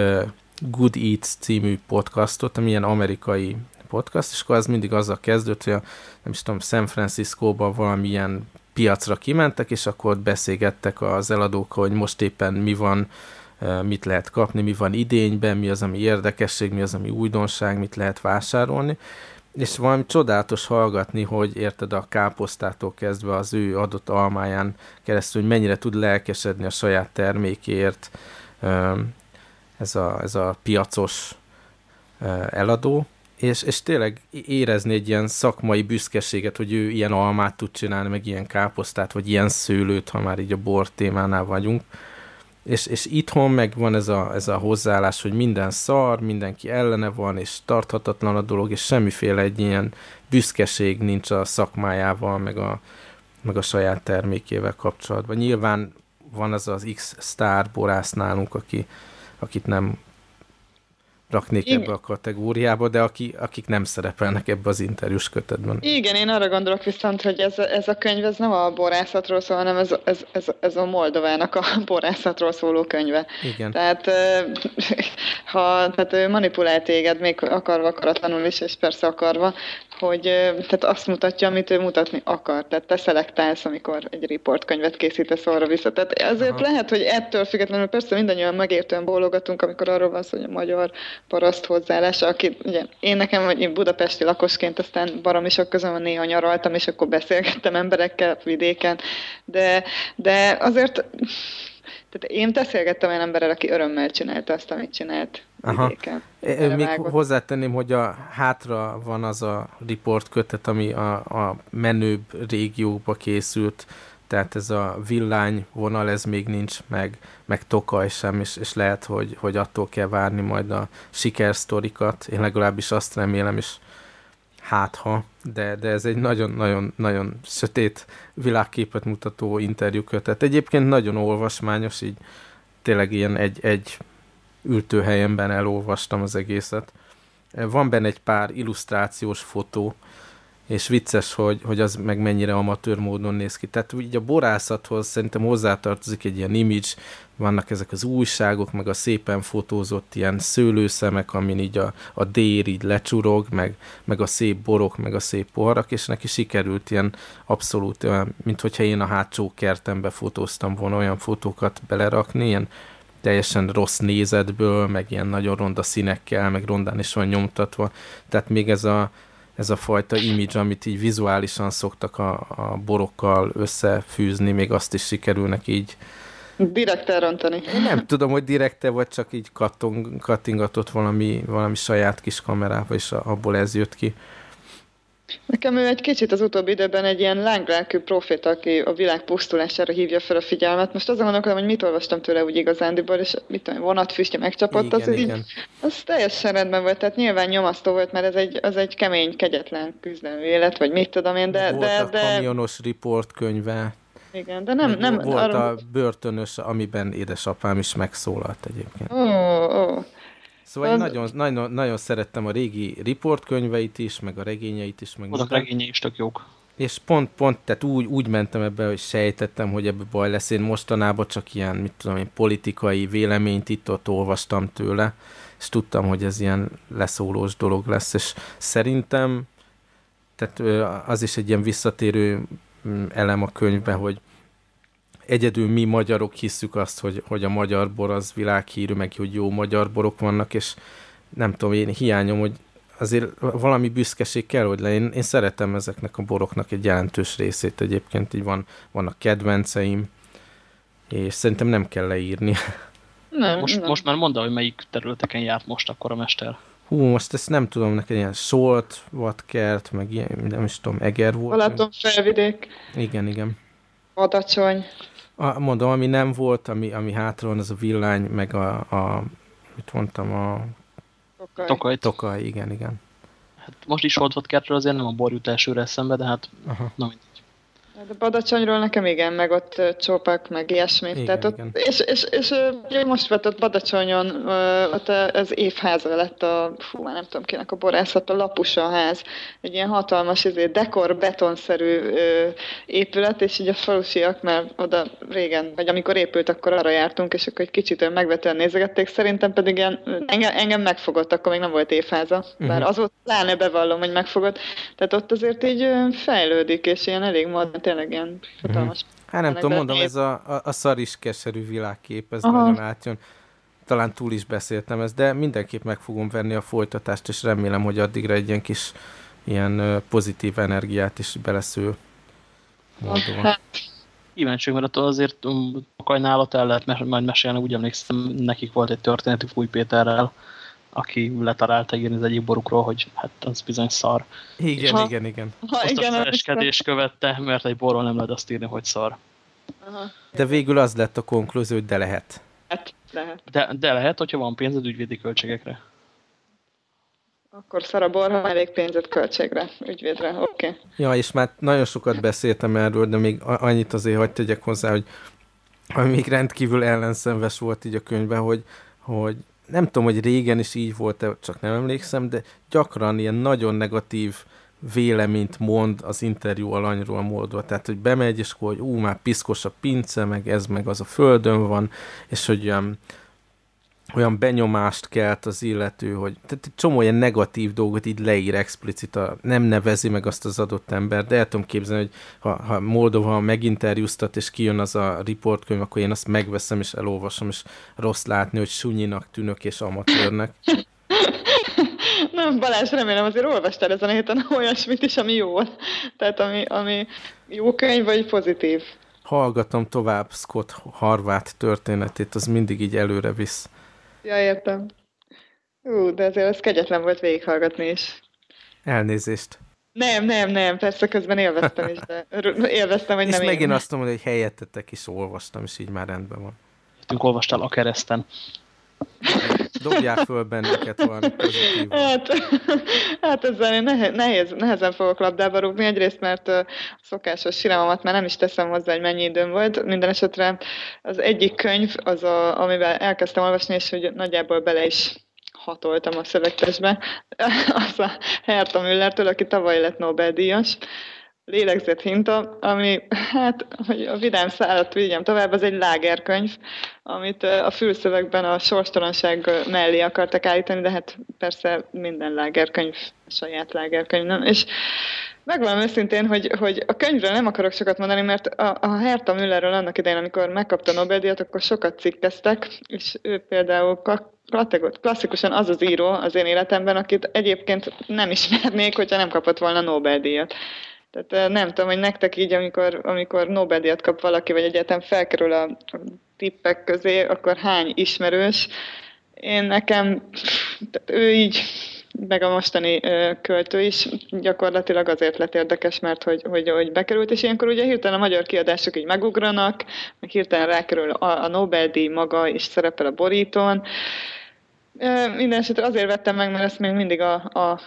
Good Eats című podcastot, ami ilyen amerikai podcast, és akkor az mindig azzal kezdődött, hogy a, nem is tudom, San Francisco-ban valamilyen piacra kimentek, és akkor beszélgettek az eladókkal, hogy most éppen mi van, mit lehet kapni, mi van idényben, mi az, ami érdekesség, mi az, ami újdonság, mit lehet vásárolni, és valami csodálatos hallgatni, hogy érted a káposztától kezdve az ő adott almáján keresztül, hogy mennyire tud lelkesedni a saját termékért ez a, ez a piacos eladó, és, és tényleg érezni egy ilyen szakmai büszkeséget, hogy ő ilyen almát tud csinálni, meg ilyen káposztát, vagy ilyen szőlőt, ha már így a bor témánál vagyunk, és, és itthon meg van ez a, ez a hozzáállás, hogy minden szar, mindenki ellene van, és tarthatatlan a dolog, és semmiféle egy ilyen büszkeség nincs a szakmájával, meg a, meg a saját termékével kapcsolatban. Nyilván van az az X sztár borász nálunk, aki, akit nem raknék Igen. ebbe a kategóriába, de aki, akik nem szerepelnek ebbe az interjús kötetben.
Igen, én arra gondolok viszont, hogy ez, ez a könyv ez nem a borászatról szól, hanem ez, ez, ez, ez a Moldovának a borászatról szóló könyve.
Igen.
Tehát ha tehát ő manipulál téged, még akarva, akaratlanul is, és persze akarva, hogy tehát azt mutatja, amit ő mutatni akar. Tehát te szelektálsz, amikor egy riportkönyvet készítesz arra vissza. Tehát azért Aha. lehet, hogy ettől függetlenül persze mindannyian megértően bólogatunk, amikor arról van szó, hogy a magyar paraszt hozzáállása, aki ugye én nekem, vagy én budapesti lakosként aztán baromi sok közön néha nyaraltam, és akkor beszélgettem emberekkel vidéken, de, de azért Tehát én beszélgettem olyan emberrel, aki örömmel csinálta azt, amit csinált
Aha. Még hozzátenném, hogy a hátra van az a report kötet, ami a, a menőbb régióba készült, tehát ez a villány vonal, ez még nincs meg, meg Tokaj sem, és, és lehet, hogy, hogy attól kell várni majd a sikersztorikat. Én legalábbis azt remélem, és hát ha, de, de ez egy nagyon-nagyon-nagyon sötét világképet mutató interjúkötet. Egyébként nagyon olvasmányos, így tényleg ilyen egy, egy ültőhelyemben elolvastam az egészet. Van benne egy pár illusztrációs fotó, és vicces, hogy, hogy az meg mennyire amatőr módon néz ki. Tehát így a borászathoz szerintem hozzátartozik egy ilyen image, vannak ezek az újságok, meg a szépen fotózott ilyen szőlőszemek, amin így a, a dér így lecsurog, meg, meg a szép borok, meg a szép poharak, és neki sikerült ilyen abszolút, mint hogyha én a hátsó kertembe fotóztam volna olyan fotókat belerakni, ilyen teljesen rossz nézetből, meg ilyen nagyon ronda színekkel, meg rondán is van nyomtatva. Tehát még ez a, ez a fajta image, amit így vizuálisan szoktak a, a borokkal összefűzni, még azt is sikerülnek így
Direkt elrontani.
Én nem tudom, hogy direkte vagy csak így kattong, kattingatott valami, valami saját kis kamerával, és abból ez jött ki.
Nekem ő egy kicsit az utóbbi időben egy ilyen lánglelkű profét, aki a világ pusztulására hívja fel a figyelmet. Most azon gondolkodom, hogy mit olvastam tőle úgy igazándiból, és mit tudom, vonatfüstje megcsapott, igen, az, igen. Így, az teljesen rendben volt, tehát nyilván nyomasztó volt, mert ez egy, az egy kemény, kegyetlen küzdelmű élet, vagy mit tudom én, de...
Volt
de,
a de... kamionos report könyve.
Igen, de nem... nem
volt arra... a börtönös, amiben édesapám is megszólalt egyébként.
Ó, ó.
Szóval én nagyon, nagyon, nagyon szerettem a régi riportkönyveit is, meg a regényeit is. Meg
a regényei is tök jók.
És pont, pont, tehát úgy, úgy mentem ebbe, hogy sejtettem, hogy ebbe baj lesz. Én mostanában csak ilyen, mit tudom én, politikai véleményt itt ott olvastam tőle, és tudtam, hogy ez ilyen leszólós dolog lesz, és szerintem tehát az is egy ilyen visszatérő mm, elem a könyvbe, hogy egyedül mi magyarok hisszük azt, hogy, hogy a magyar bor az világhírű, meg hogy jó magyar borok vannak, és nem tudom, én hiányom, hogy azért valami büszkeség kell, hogy legyen. Én, én szeretem ezeknek a boroknak egy jelentős részét egyébként, így van, vannak kedvenceim, és szerintem nem kell leírni.
Nem, most, nem. most már mondd, hogy melyik területeken járt most akkor a mester.
Hú, most ezt nem tudom, neked ilyen Solt, Vatkert, meg ilyen, nem is tudom, Eger volt.
Balaton felvidék.
Igen, igen.
Adacsony.
A, mondom, ami nem volt, ami, ami hátra van, az a villány, meg a, a mit mondtam, a
Tokaj. Tokaj.
Tokaj, igen, igen.
Hát most is volt kertről, azért nem a borjut elsőre eszembe, de hát Aha. na mindegy.
De Badacsonyról nekem igen, meg ott csopak, meg ilyesmi. Igen, Tehát ott, igen. És, és, és, és most vett ott Badacsonyon, ott az évháza lett a, fú, már nem tudom kinek a borászat, a Lapusa ház. Egy ilyen hatalmas izé, dekor, betonszerű épület, és így a falusiak, mert oda régen, vagy amikor épült, akkor arra jártunk, és akkor egy kicsit olyan megvetően nézegették. Szerintem pedig ilyen, engem, engem megfogott, akkor még nem volt évháza. Bár uh-huh. az ott pláne bevallom, hogy megfogott. Tehát ott azért így fejlődik, és ilyen elég modern tényleg ilyen hatalmas. Mm.
Hát nem tudom, mondom, ez a, a, a szar is keserű világkép, ez Aha. nagyon átjön. Talán túl is beszéltem ezt, de mindenképp meg fogom venni a folytatást, és remélem, hogy addigra egy ilyen kis ilyen pozitív energiát is beleszül Moldova. Hát,
kíváncsi, mert attól azért um, a kajnálat el lehet majd mesélni, úgy emlékszem, nekik volt egy történetük Új Péterrel, aki letalálta írni az egyik borukról, hogy hát az bizony szar.
Igen, ha, igen, igen.
Ha, Azt igen, a feleskedés követte, mert egy borról nem lehet azt írni, hogy szar.
Aha. De végül az lett a konklúzió, hogy de lehet.
Hát, lehet.
De, de lehet, hogyha van pénzed ügyvédi költségekre.
Akkor szar a bor, ha elég pénzed költségre, ügyvédre, oké. Okay.
Ja, és már nagyon sokat beszéltem erről, de még annyit azért hagyd tegyek hozzá, hogy ami még rendkívül ellenszenves volt így a könyvben, hogy, hogy nem tudom, hogy régen is így volt, csak nem emlékszem, de gyakran ilyen nagyon negatív véleményt mond az interjú alanyról Moldova. Tehát, hogy bemegy, és akkor, hogy ú, már piszkos a pince, meg ez, meg az a földön van, és hogy olyan olyan benyomást kelt az illető, hogy tehát egy csomó ilyen negatív dolgot így leír explicit, a, nem nevezi meg azt az adott ember, de el tudom képzelni, hogy ha, ha Moldova meginterjúztat, és kijön az a riportkönyv, akkor én azt megveszem és elolvasom, és rossz látni, hogy sunyinak tűnök és amatőrnek.
Nem, Balázs, remélem azért olvastál ezen a héten olyasmit is, ami jó. Tehát ami, ami jó könyv, vagy pozitív.
hallgatom tovább Scott Harvát történetét, az mindig így előre visz.
Ja, értem. Ú, de azért ez kegyetlen volt végighallgatni is.
Elnézést.
Nem, nem, nem, persze közben élveztem is, de élveztem, hogy
és
nem
megint
én.
azt mondom, hogy helyettetek is olvastam, és így már rendben van.
Tünk olvastál a kereszten.
Dobjál föl benneket valami pozitív.
Hát, hát ezzel én nehéz, nehezen fogok labdába rúgni, egyrészt mert a szokásos síralmamat már nem is teszem hozzá, hogy mennyi időm volt. Minden esetre az egyik könyv, az a, amivel elkezdtem olvasni, és hogy nagyjából bele is hatoltam a szövegtesbe, az a Herta Müllertől, aki tavaly lett Nobel-díjas lélegzett hinta, ami, hát, hogy a vidám szállat vigyem tovább, az egy lágerkönyv, amit a fülszövegben a sorstalanság mellé akartak állítani, de hát persze minden lágerkönyv saját lágerkönyv, nem? És megvalom őszintén, hogy, hogy a könyvről nem akarok sokat mondani, mert a, a Herta Müllerről annak idején, amikor megkapta Nobel-díjat, akkor sokat cikkeztek, és ő például klasszikusan az az író az én életemben, akit egyébként nem ismernék, hogyha nem kapott volna Nobel-díjat. Tehát nem tudom, hogy nektek így, amikor, amikor Nobel-díjat kap valaki, vagy egyetem felkerül a tippek közé, akkor hány ismerős. Én nekem, tehát ő így, meg a mostani költő is gyakorlatilag azért lett érdekes, mert hogy, hogy, hogy bekerült, és ilyenkor ugye hirtelen a magyar kiadások így megugranak, meg hirtelen rákerül a, a Nobel-díj maga, és szerepel a borítón. Minden esetre azért vettem meg, mert ezt még mindig a, a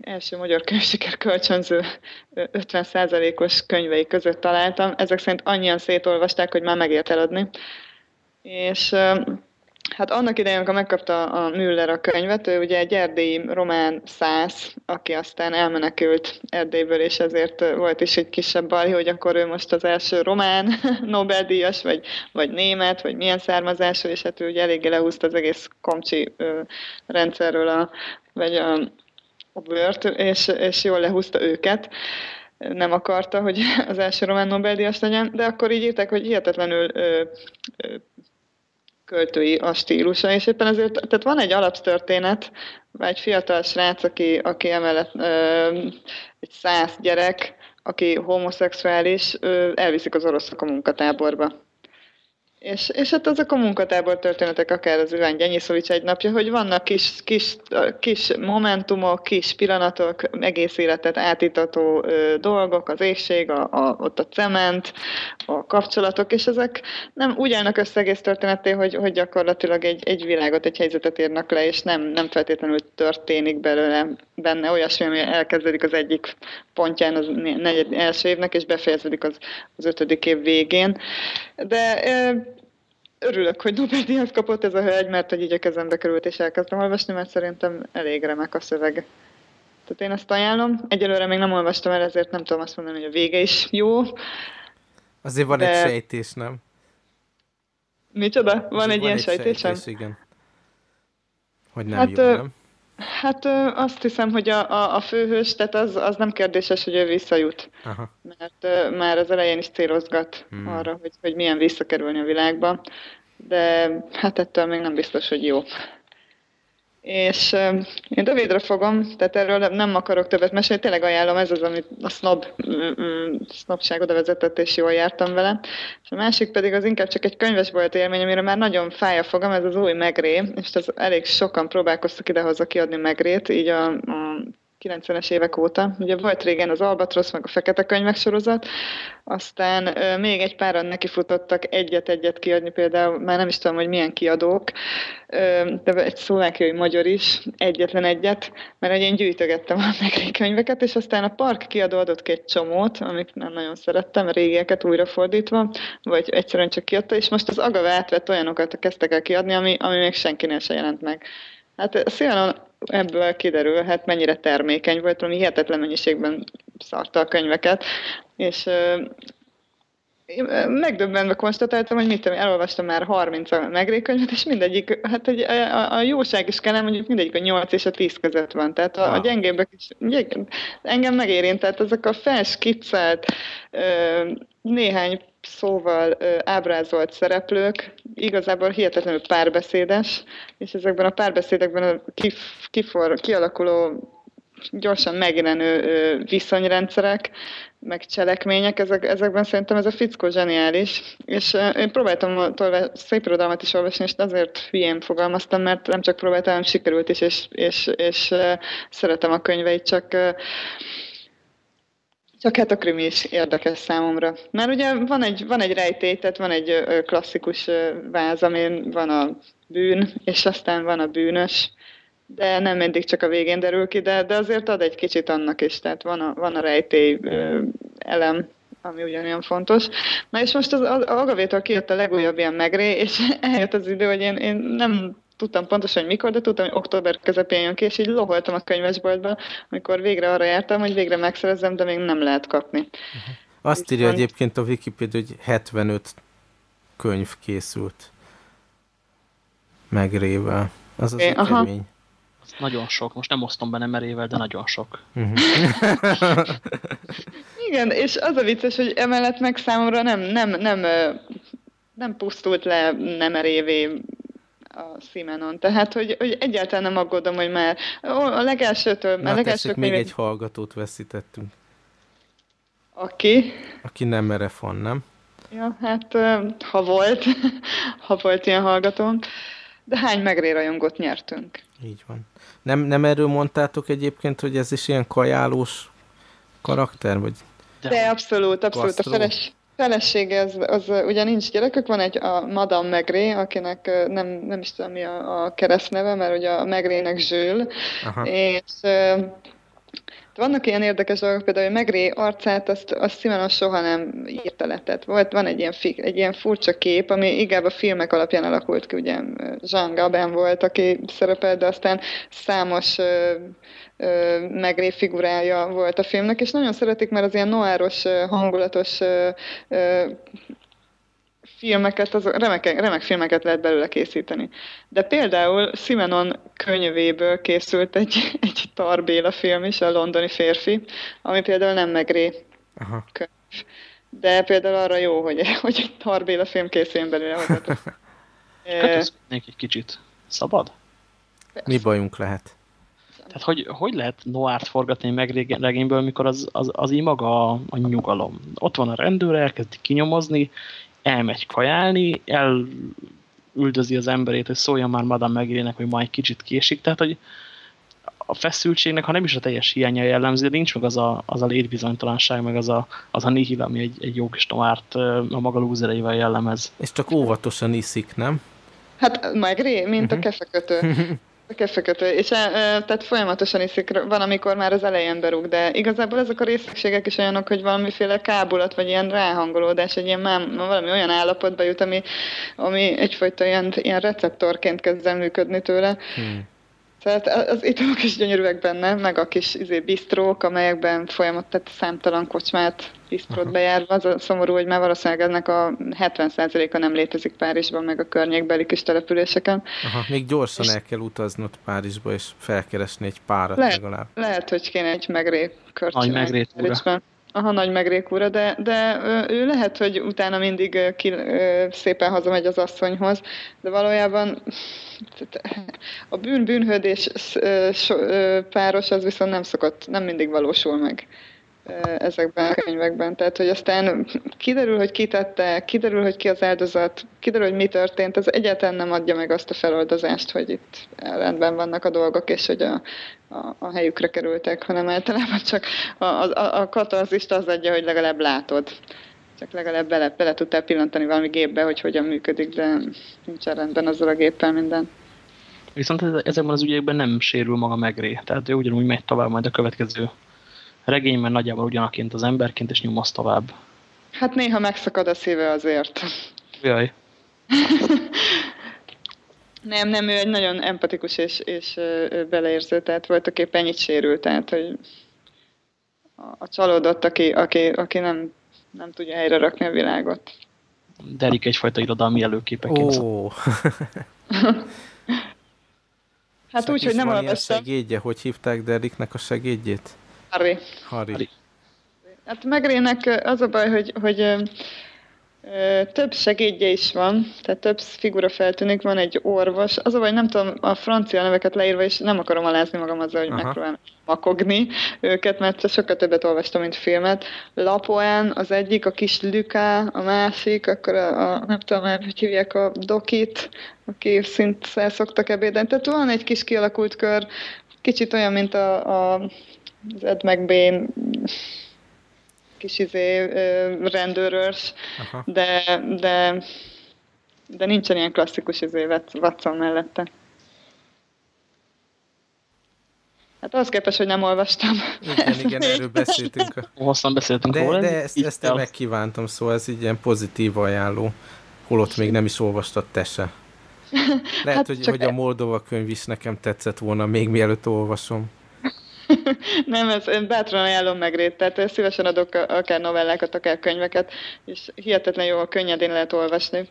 első magyar könyvsiker kölcsönző 50%-os könyvei között találtam. Ezek szerint annyian szétolvasták, hogy már megért eladni. És hát annak idején, amikor megkapta a Müller a könyvet, ő ugye egy erdélyi román száz, aki aztán elmenekült Erdélyből, és ezért volt is egy kisebb baj, hogy akkor ő most az első román Nobel-díjas, vagy, vagy német, vagy milyen származású, és hát ő ugye eléggé lehúzta az egész komcsi rendszerről, a, vagy a a bőrt, és, és jól lehúzta őket. Nem akarta, hogy az első román Nobel-díjas legyen, de akkor így írták, hogy hihetetlenül ö, ö, költői a stílusa, és éppen ezért, tehát van egy alaptörténet, egy fiatal srác, aki, aki emellett ö, egy száz gyerek, aki homoszexuális, ö, elviszik az oroszok a munkatáborba és, és hát azok a munkatábor történetek, akár az Iván Gyenyiszovics egy napja, hogy vannak kis, kis, kis momentumok, kis pillanatok, egész életet átítató ö, dolgok, az éjség, a, a, ott a cement, a kapcsolatok, és ezek nem úgy állnak össze egész történeté, hogy, hogy gyakorlatilag egy, egy világot, egy helyzetet írnak le, és nem, nem feltétlenül történik belőle benne olyasmi, ami elkezdődik az egyik pontján az negyed, első évnek, és befejeződik az, az ötödik év végén. De örülök, hogy Nobel-díjat kapott ez a hölgy, mert hogy így a kezembe került, és elkezdtem olvasni, mert szerintem elég remek a szöveg. Tehát én ezt ajánlom. Egyelőre még nem olvastam el, ezért nem tudom azt mondani, hogy a vége is jó.
Azért van de... egy sejtés, nem?
Micsoda? Van Azért egy van ilyen egy sejtésem?
Sejtés, igen. Hogy nem hát, jó, nem?
Hát azt hiszem, hogy a, a, a főhős, tehát az, az nem kérdéses, hogy ő visszajut. Aha. Mert már az elején is célozgat hmm. arra, hogy, hogy milyen visszakerülni a világba. De hát ettől még nem biztos, hogy jó. És uh, én rövidre fogom, tehát erről nem akarok többet mesélni, tényleg ajánlom, ez az, amit a snob, mm, snobság oda vezetett, és jól jártam vele. És a másik pedig az inkább csak egy könyvesbolt élmény, amire már nagyon fáj a fogam, ez az új Megré, és ez elég sokan próbálkoztak idehoza kiadni Megrét, így a, a 90-es évek óta. Ugye volt régen az Albatrosz, meg a Fekete Könyvek sorozat, aztán még egy páran nekifutottak egyet-egyet kiadni, például már nem is tudom, hogy milyen kiadók, de egy szlovákiai magyar is, egyetlen egyet, mert én gyűjtögettem a megrégi könyveket, és aztán a Park kiadó adott ki egy csomót, amit nem nagyon szerettem, régieket újrafordítva, vagy egyszerűen csak kiadta, és most az Agave átvett olyanokat kezdtek el kiadni, ami, ami még senkinél se jelent meg. Hát szépen ebből kiderülhet, mennyire termékeny volt, ami hihetetlen mennyiségben szarta a könyveket, és megdöbbenve konstatáltam, hogy mit tudom, elolvastam már 30 a megrékönyvet, és mindegyik, hát egy, a, a jóság is kellene, mondjuk mindegyik a 8 és a 10 között van. Tehát a, a gyengébbek is, engem megérintett, ezek a felskiccelt néhány szóval ábrázolt szereplők, igazából hihetetlenül párbeszédes, és ezekben a párbeszédekben a kif, kifor, kialakuló gyorsan megjelenő viszonyrendszerek, meg cselekmények, ezek, ezekben szerintem ez a fickó zseniális. És én próbáltam tolva szép irodalmat is olvasni, és azért hülyén fogalmaztam, mert nem csak próbáltam, hanem sikerült is, és, és, és, és szeretem a könyveit, csak csak hát a krimi is érdekes számomra. Mert ugye van egy, van egy rejtély, tehát van egy klasszikus váz, amin van a bűn, és aztán van a bűnös, de nem mindig csak a végén derül ki, de, de azért ad egy kicsit annak is, tehát van a, van a rejtély elem, ami ugyanolyan fontos. Na és most az, az Agavétől kijött a legújabb ilyen megré, és eljött az idő, hogy én, én nem tudtam pontosan, hogy mikor, de tudtam, hogy október közepén jön ki, és így loholtam a könyvesboltban, amikor végre arra jártam, hogy végre megszerezzem, de még nem lehet kapni. Uh-huh.
Azt írja egyébként a Wikipedia, hogy 75 könyv készült megrével. Az az okay, kemény.
Az nagyon sok. Most nem osztom benne merével, de nagyon sok. Uh-huh.
Igen, és az a vicces, hogy emellett meg számomra nem, nem, nem, nem pusztult le nem erévé a Simenon. Tehát, hogy, hogy egyáltalán nem aggódom, hogy már a legelsőtől...
Na, a legelső még egy hallgatót veszítettünk.
Aki?
Aki nem merefon, nem?
Ja, hát ha volt, ha volt ilyen hallgatóm. De hány megrérajongót nyertünk?
Így van. Nem, nem erről mondtátok egyébként, hogy ez is ilyen kajálós karakter? Vagy
De, De abszolút, abszolút. A feles, felesége, az, az ugye nincs gyerekük, van egy a Madame Megré, akinek nem, nem is tudom mi a, a keresztneve, mert ugye a Megrének Zsül, és vannak ilyen érdekes dolgok, például, hogy Megré arcát azt, azt Simenon soha nem írta le. Tehát volt, van egy ilyen, egy ilyen furcsa kép, ami inkább a filmek alapján alakult ki, ugye Jean Gabin volt, aki szerepelt, de aztán számos Megré figurája volt a filmnek, és nagyon szeretik, mert az ilyen noáros, hangulatos filmeket, az remek, remek filmeket lehet belőle készíteni. De például Simenon könyvéből készült egy, egy Tarbéla film is, a londoni férfi, ami például nem megré Aha. könyv. De például arra jó, hogy, hogy egy Tarbéla film készüljön belőle.
Kötözködnék egy kicsit. Szabad?
Mi bajunk lehet?
Tehát hogy, hogy lehet Noárt forgatni meg regényből, mikor az, az, az így maga a, a nyugalom. Ott van a rendőr, elkezdi kinyomozni, elmegy kajálni, elüldözi az emberét, hogy szóljon már Madame megérének, hogy majd egy kicsit késik. Tehát, hogy a feszültségnek, ha nem is a teljes hiánya jellemző, de nincs meg az a, az a létbizonytalanság, meg az a, az a nihil, ami egy, egy jó kis tomárt a maga lúzereivel jellemez.
És csak óvatosan iszik, nem?
Hát megré, mint uh -huh. a mhm. kefekötő. Kefekötő, és e, tehát folyamatosan iszik, van, amikor már az elején berúg, de igazából ezek a részlegségek is olyanok, hogy valamiféle kábulat, vagy ilyen ráhangolódás, egy ilyen mám, valami olyan állapotba jut, ami, ami egyfajta ilyen, ilyen receptorként kezd el működni tőle. Hmm. Tehát az italok is gyönyörűek benne, meg a kis izé, bistrók, amelyekben folyamat, tehát számtalan kocsmát, bisztrót bejárva. Az a szomorú, hogy már valószínűleg ennek a 70%-a nem létezik Párizsban, meg a környékbeli kis településeken.
Aha, még gyorsan és el kell utaznod Párizsba, és felkeresni egy párat
lehet,
legalább.
Lehet, hogy kéne egy megré kört
Nagy megrét
Aha, nagy megrékúra, de, de ő lehet, hogy utána mindig ki, szépen hazamegy az asszonyhoz, de valójában a bűn-bűnhődés páros az viszont nem szokott, nem mindig valósul meg ezekben a könyvekben. Tehát, hogy aztán kiderül, hogy ki tette, kiderül, hogy ki az áldozat, kiderül, hogy mi történt, az egyáltalán nem adja meg azt a feloldozást, hogy itt rendben vannak a dolgok, és hogy a, a, a helyükre kerültek, hanem általában csak a, a, a katarzist az adja, hogy legalább látod. Csak legalább bele, bele tudtál pillantani valami gépbe, hogy hogyan működik, de nincs rendben azzal a géppel minden.
Viszont ezekben az ügyekben nem sérül maga megré. Tehát ő ugyanúgy megy tovább majd a következő regényben nagyjából ugyanaként az emberként, és nyomoz tovább.
Hát néha megszakad a szíve azért.
Jaj.
nem, nem, ő egy nagyon empatikus és, és beleérző, tehát voltak épp ennyit sérült, tehát hogy a, csalódott, aki, aki, aki nem, nem tudja helyre rakni a világot.
Derik egyfajta irodalmi előképeként.
Ó.
hát úgy, hogy nem
olvastam. segédje? Hogy hívták Deriknek a segédjét?
Harry.
Harry. Harry.
Hát Megrének az a baj, hogy, hogy Több segédje is van, tehát több figura feltűnik, van egy orvos. Az a vagy nem tudom a francia neveket leírva, és nem akarom alázni magam azzal, hogy Aha. megpróbálom makogni őket, mert sokkal többet olvastam, mint filmet. Lapoen az egyik, a kis Luka a másik, akkor a, a nem tudom már, hogy hívják a Dokit, aki szint szoktak ebéden. Tehát van egy kis kialakult kör, kicsit olyan, mint a, a az Ed McBain kis izé, rendőrös, de, de, de nincsen ilyen klasszikus izé Watson mellette. Hát az képest, hogy nem olvastam.
Igen, igen, erről beszéltünk.
Hosszan beszéltünk
de, róla. De ezt, ezt én megkívántam, szóval ez így ilyen pozitív ajánló, holott még nem is olvastad te se. Lehet, hát hogy, hogy a Moldova könyv is nekem tetszett volna, még mielőtt olvasom.
nem, ez, én bátran ajánlom meg tehát szívesen adok akár novellákat, akár könyveket, és hihetetlen jó, könnyedén lehet olvasni.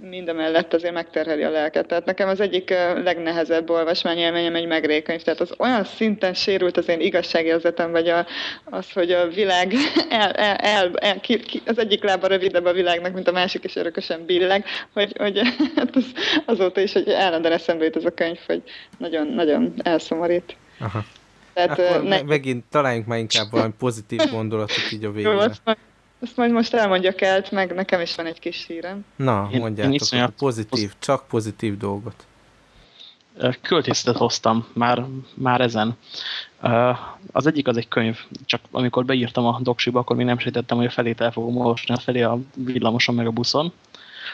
Mindemellett azért megterheli a lelket. Tehát nekem az egyik legnehezebb olvasmányélményem egy megrékönyv. Tehát az olyan szinten sérült az én igazságérzetem, vagy a, az, hogy a világ el, el, el, el ki, ki, az egyik lába rövidebb a világnak, mint a másik, és örökösen billeg, hogy, hogy hát az, azóta is, hogy állandóan eszembe jut ez a könyv, hogy nagyon, nagyon elszomorít.
Aha. Tehát, Akkor ne... megint találjunk már inkább valami pozitív gondolatot így a végén. Jó, azt, majd,
azt majd most elmondjak el, meg nekem is van egy kis hírem.
Na, mondjátok, én, én pozitív, csak pozitív dolgot.
Költészetet hoztam már, már ezen. Az egyik az egy könyv, csak amikor beírtam a doksiba, akkor még nem sejtettem, hogy a felét el fogom olvasni, a felé a villamoson meg a buszon.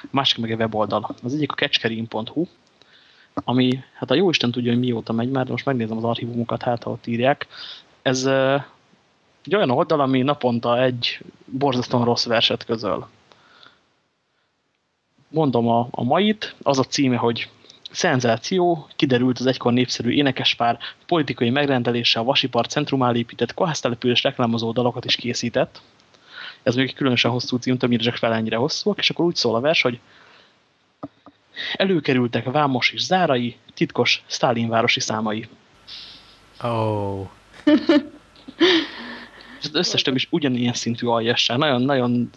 A másik meg egy weboldal. Az egyik a kecskerin.hu, ami, hát a jó Isten tudja, hogy mióta megy már, de most megnézem az archívumokat, hát ha ott írják. Ez egy olyan oldal, ami naponta egy borzasztóan rossz verset közöl. Mondom a, a mait, az a címe, hogy Szenzáció, kiderült az egykor népszerű énekespár politikai megrendeléssel a Vasipar centrumál épített koháztelepülés reklámozó dalokat is készített. Ez még egy különösen hosszú cím, többnyire csak felennyire hosszúak, és akkor úgy szól a vers, hogy Előkerültek Vámos és Zárai, titkos Sztálinvárosi számai.
Oh.
és az összes több is ugyanilyen szintű aljasság. Nagyon, nagyon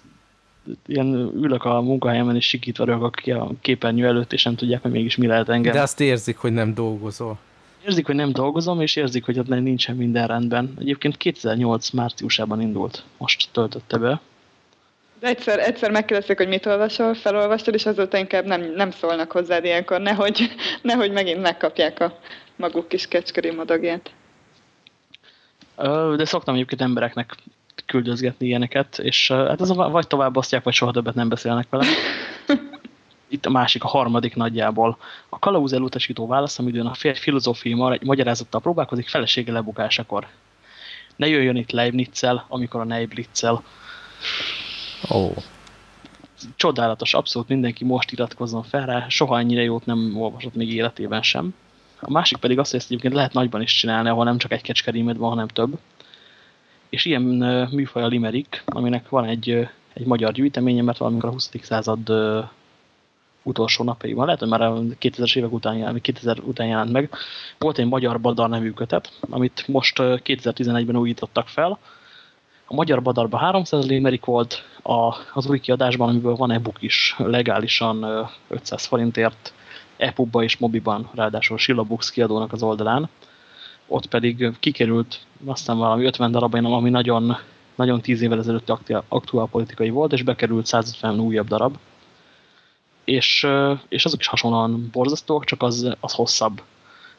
ilyen ülök a munkahelyemen, és sikítva rögök ki a képernyő előtt, és nem tudják, hogy mégis mi lehet engem.
De azt érzik, hogy nem dolgozol.
Érzik, hogy nem dolgozom, és érzik, hogy ott nincsen minden rendben. Egyébként 2008 márciusában indult. Most töltötte be.
Egyszer, egyszer megkérdezték, hogy mit olvasol, felolvastad, és azóta inkább nem, nem szólnak hozzád ilyenkor, nehogy, nehogy megint megkapják a maguk kis kecskeri madagját.
De szoktam egyébként embereknek küldözgetni ilyeneket, és hát az a, vagy tovább osztják, vagy soha többet nem beszélnek vele. Itt a másik, a harmadik nagyjából. A kalauz elutasító válasz, amidőn a férj filozófiai magyarázattal próbálkozik felesége lebukásakor. Ne jöjjön itt Leibniz-el, amikor a Neiblitzel.
Ó. Oh.
Csodálatos, abszolút mindenki most iratkozzon fel rá, soha ennyire jót nem olvasott még életében sem. A másik pedig az, hogy ezt egyébként lehet nagyban is csinálni, ahol nem csak egy kecskerímed van, hanem több. És ilyen műfaj a Limerick, aminek van egy, egy magyar gyűjteménye, mert valamikor a 20. század utolsó napjaiban, lehet, hogy már a 2000-es évek után, 2000 után jelent meg, volt egy magyar badar nevű kötet, amit most 2011-ben újítottak fel, a magyar badarban 300 limerik volt, a, az új kiadásban, amiből van e-book is legálisan 500 forintért, EPUB-ba és Mobiban, ráadásul Shillabooks kiadónak az oldalán. Ott pedig kikerült aztán valami 50 darab, ami nagyon, nagyon 10 évvel ezelőtt aktuál politikai volt, és bekerült 150 újabb darab. És, és azok is hasonlóan borzasztóak, csak az, az hosszabb.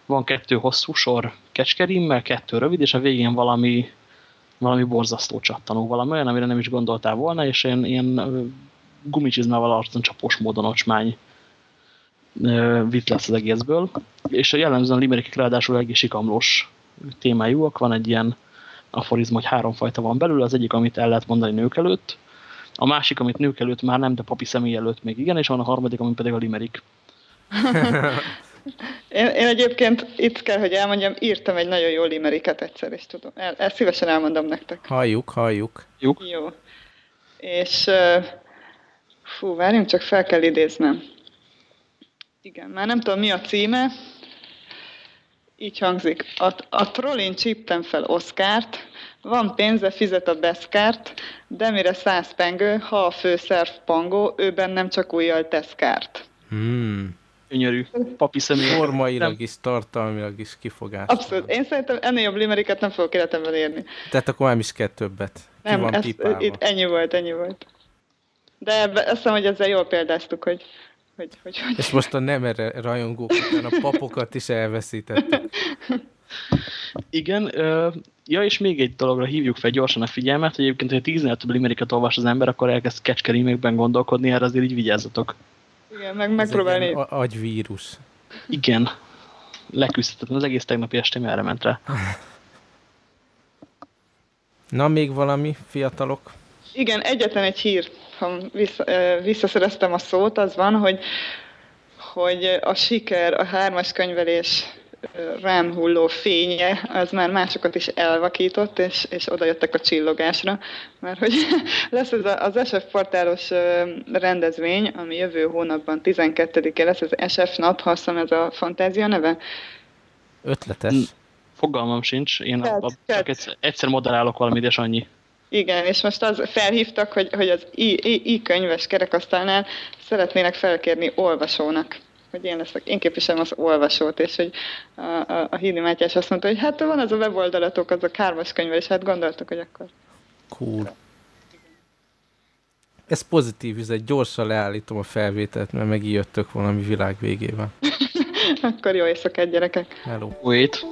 Van kettő hosszú sor kecskerimmel, kettő rövid, és a végén valami valami borzasztó csattanó, valami olyan, amire nem is gondoltál volna, és ilyen, ilyen gumicsizmával arcon csapós módon ocsmány vitt lesz az egészből. És a jellemzően limerikek ráadásul egész sikamlós témájúak. Van egy ilyen aforizma, hogy három fajta van belül. Az egyik, amit el lehet mondani nők előtt, a másik, amit nők előtt már nem, de papi személy előtt még igen, és van a harmadik, ami pedig a limerik.
Én, én egyébként itt kell, hogy elmondjam, írtam egy nagyon jó limeriket egyszer, és tudom. El, el, szívesen elmondom nektek.
Halljuk, halljuk.
Juk.
Jó. És fú, várjunk, csak fel kell idéznem. Igen, már nem tudom, mi a címe. Így hangzik. A, a trollin csíptem fel Oszkárt, van pénze, fizet a beszkárt, de mire száz pengő, ha a főszerv pangó, ő bennem csak újjal tesz kárt.
Hmm.
Gyönyörű. Papi személy.
Formailag is, tartalmilag is kifogás.
Abszolút. Én szerintem ennél jobb limeriket nem fogok életemben érni.
Tehát akkor nem is kell többet. Ki
Nem,
van
ez,
pipálva.
itt ennyi volt, ennyi volt. De ebbe, azt hiszem, hogy ezzel jól példáztuk, hogy hogy, hogy, hogy.
És most a nem erre rajongók után a papokat is elveszítettük.
Igen, ö, ja, és még egy dologra hívjuk fel gyorsan a figyelmet, hogy egyébként, hogy 10 több limeriket olvas az ember, akkor elkezd kecskerímekben gondolkodni, erre azért így vigyázzatok.
Igen, meg
Ez
megpróbálni.
a- agyvírus.
Igen, leküzdhetetlen, az egész tegnapi estém erre ment rá.
Na, még valami, fiatalok?
Igen, egyetlen egy hír, ha vissza, visszaszereztem a szót, az van, hogy, hogy a siker, a hármas könyvelés rám hulló fénye, az már másokat is elvakított, és, és oda jöttek a csillogásra, mert hogy lesz ez a, az SF portálos rendezvény, ami jövő hónapban 12-e lesz, az SF nap, ha ez a fantázia neve.
Ötletes.
Fogalmam sincs, én
Tehát,
abba csak egyszer, egyszer moderálok valamit, és annyi.
Igen, és most az felhívtak, hogy, hogy az i-könyves kerekasztalnál szeretnének felkérni olvasónak hogy én leszek, én képviselem az olvasót, és hogy a, a, a Hídi Mátyás azt mondta, hogy hát van az a weboldalatok, az a kármas könyvel, és hát gondoltuk, hogy akkor
Cool. Ez pozitív üzet, gyorsan leállítom a felvételt, mert megijöttök valami világ végével.
akkor jó éjszakát, gyerekek!
Hello.
Wait.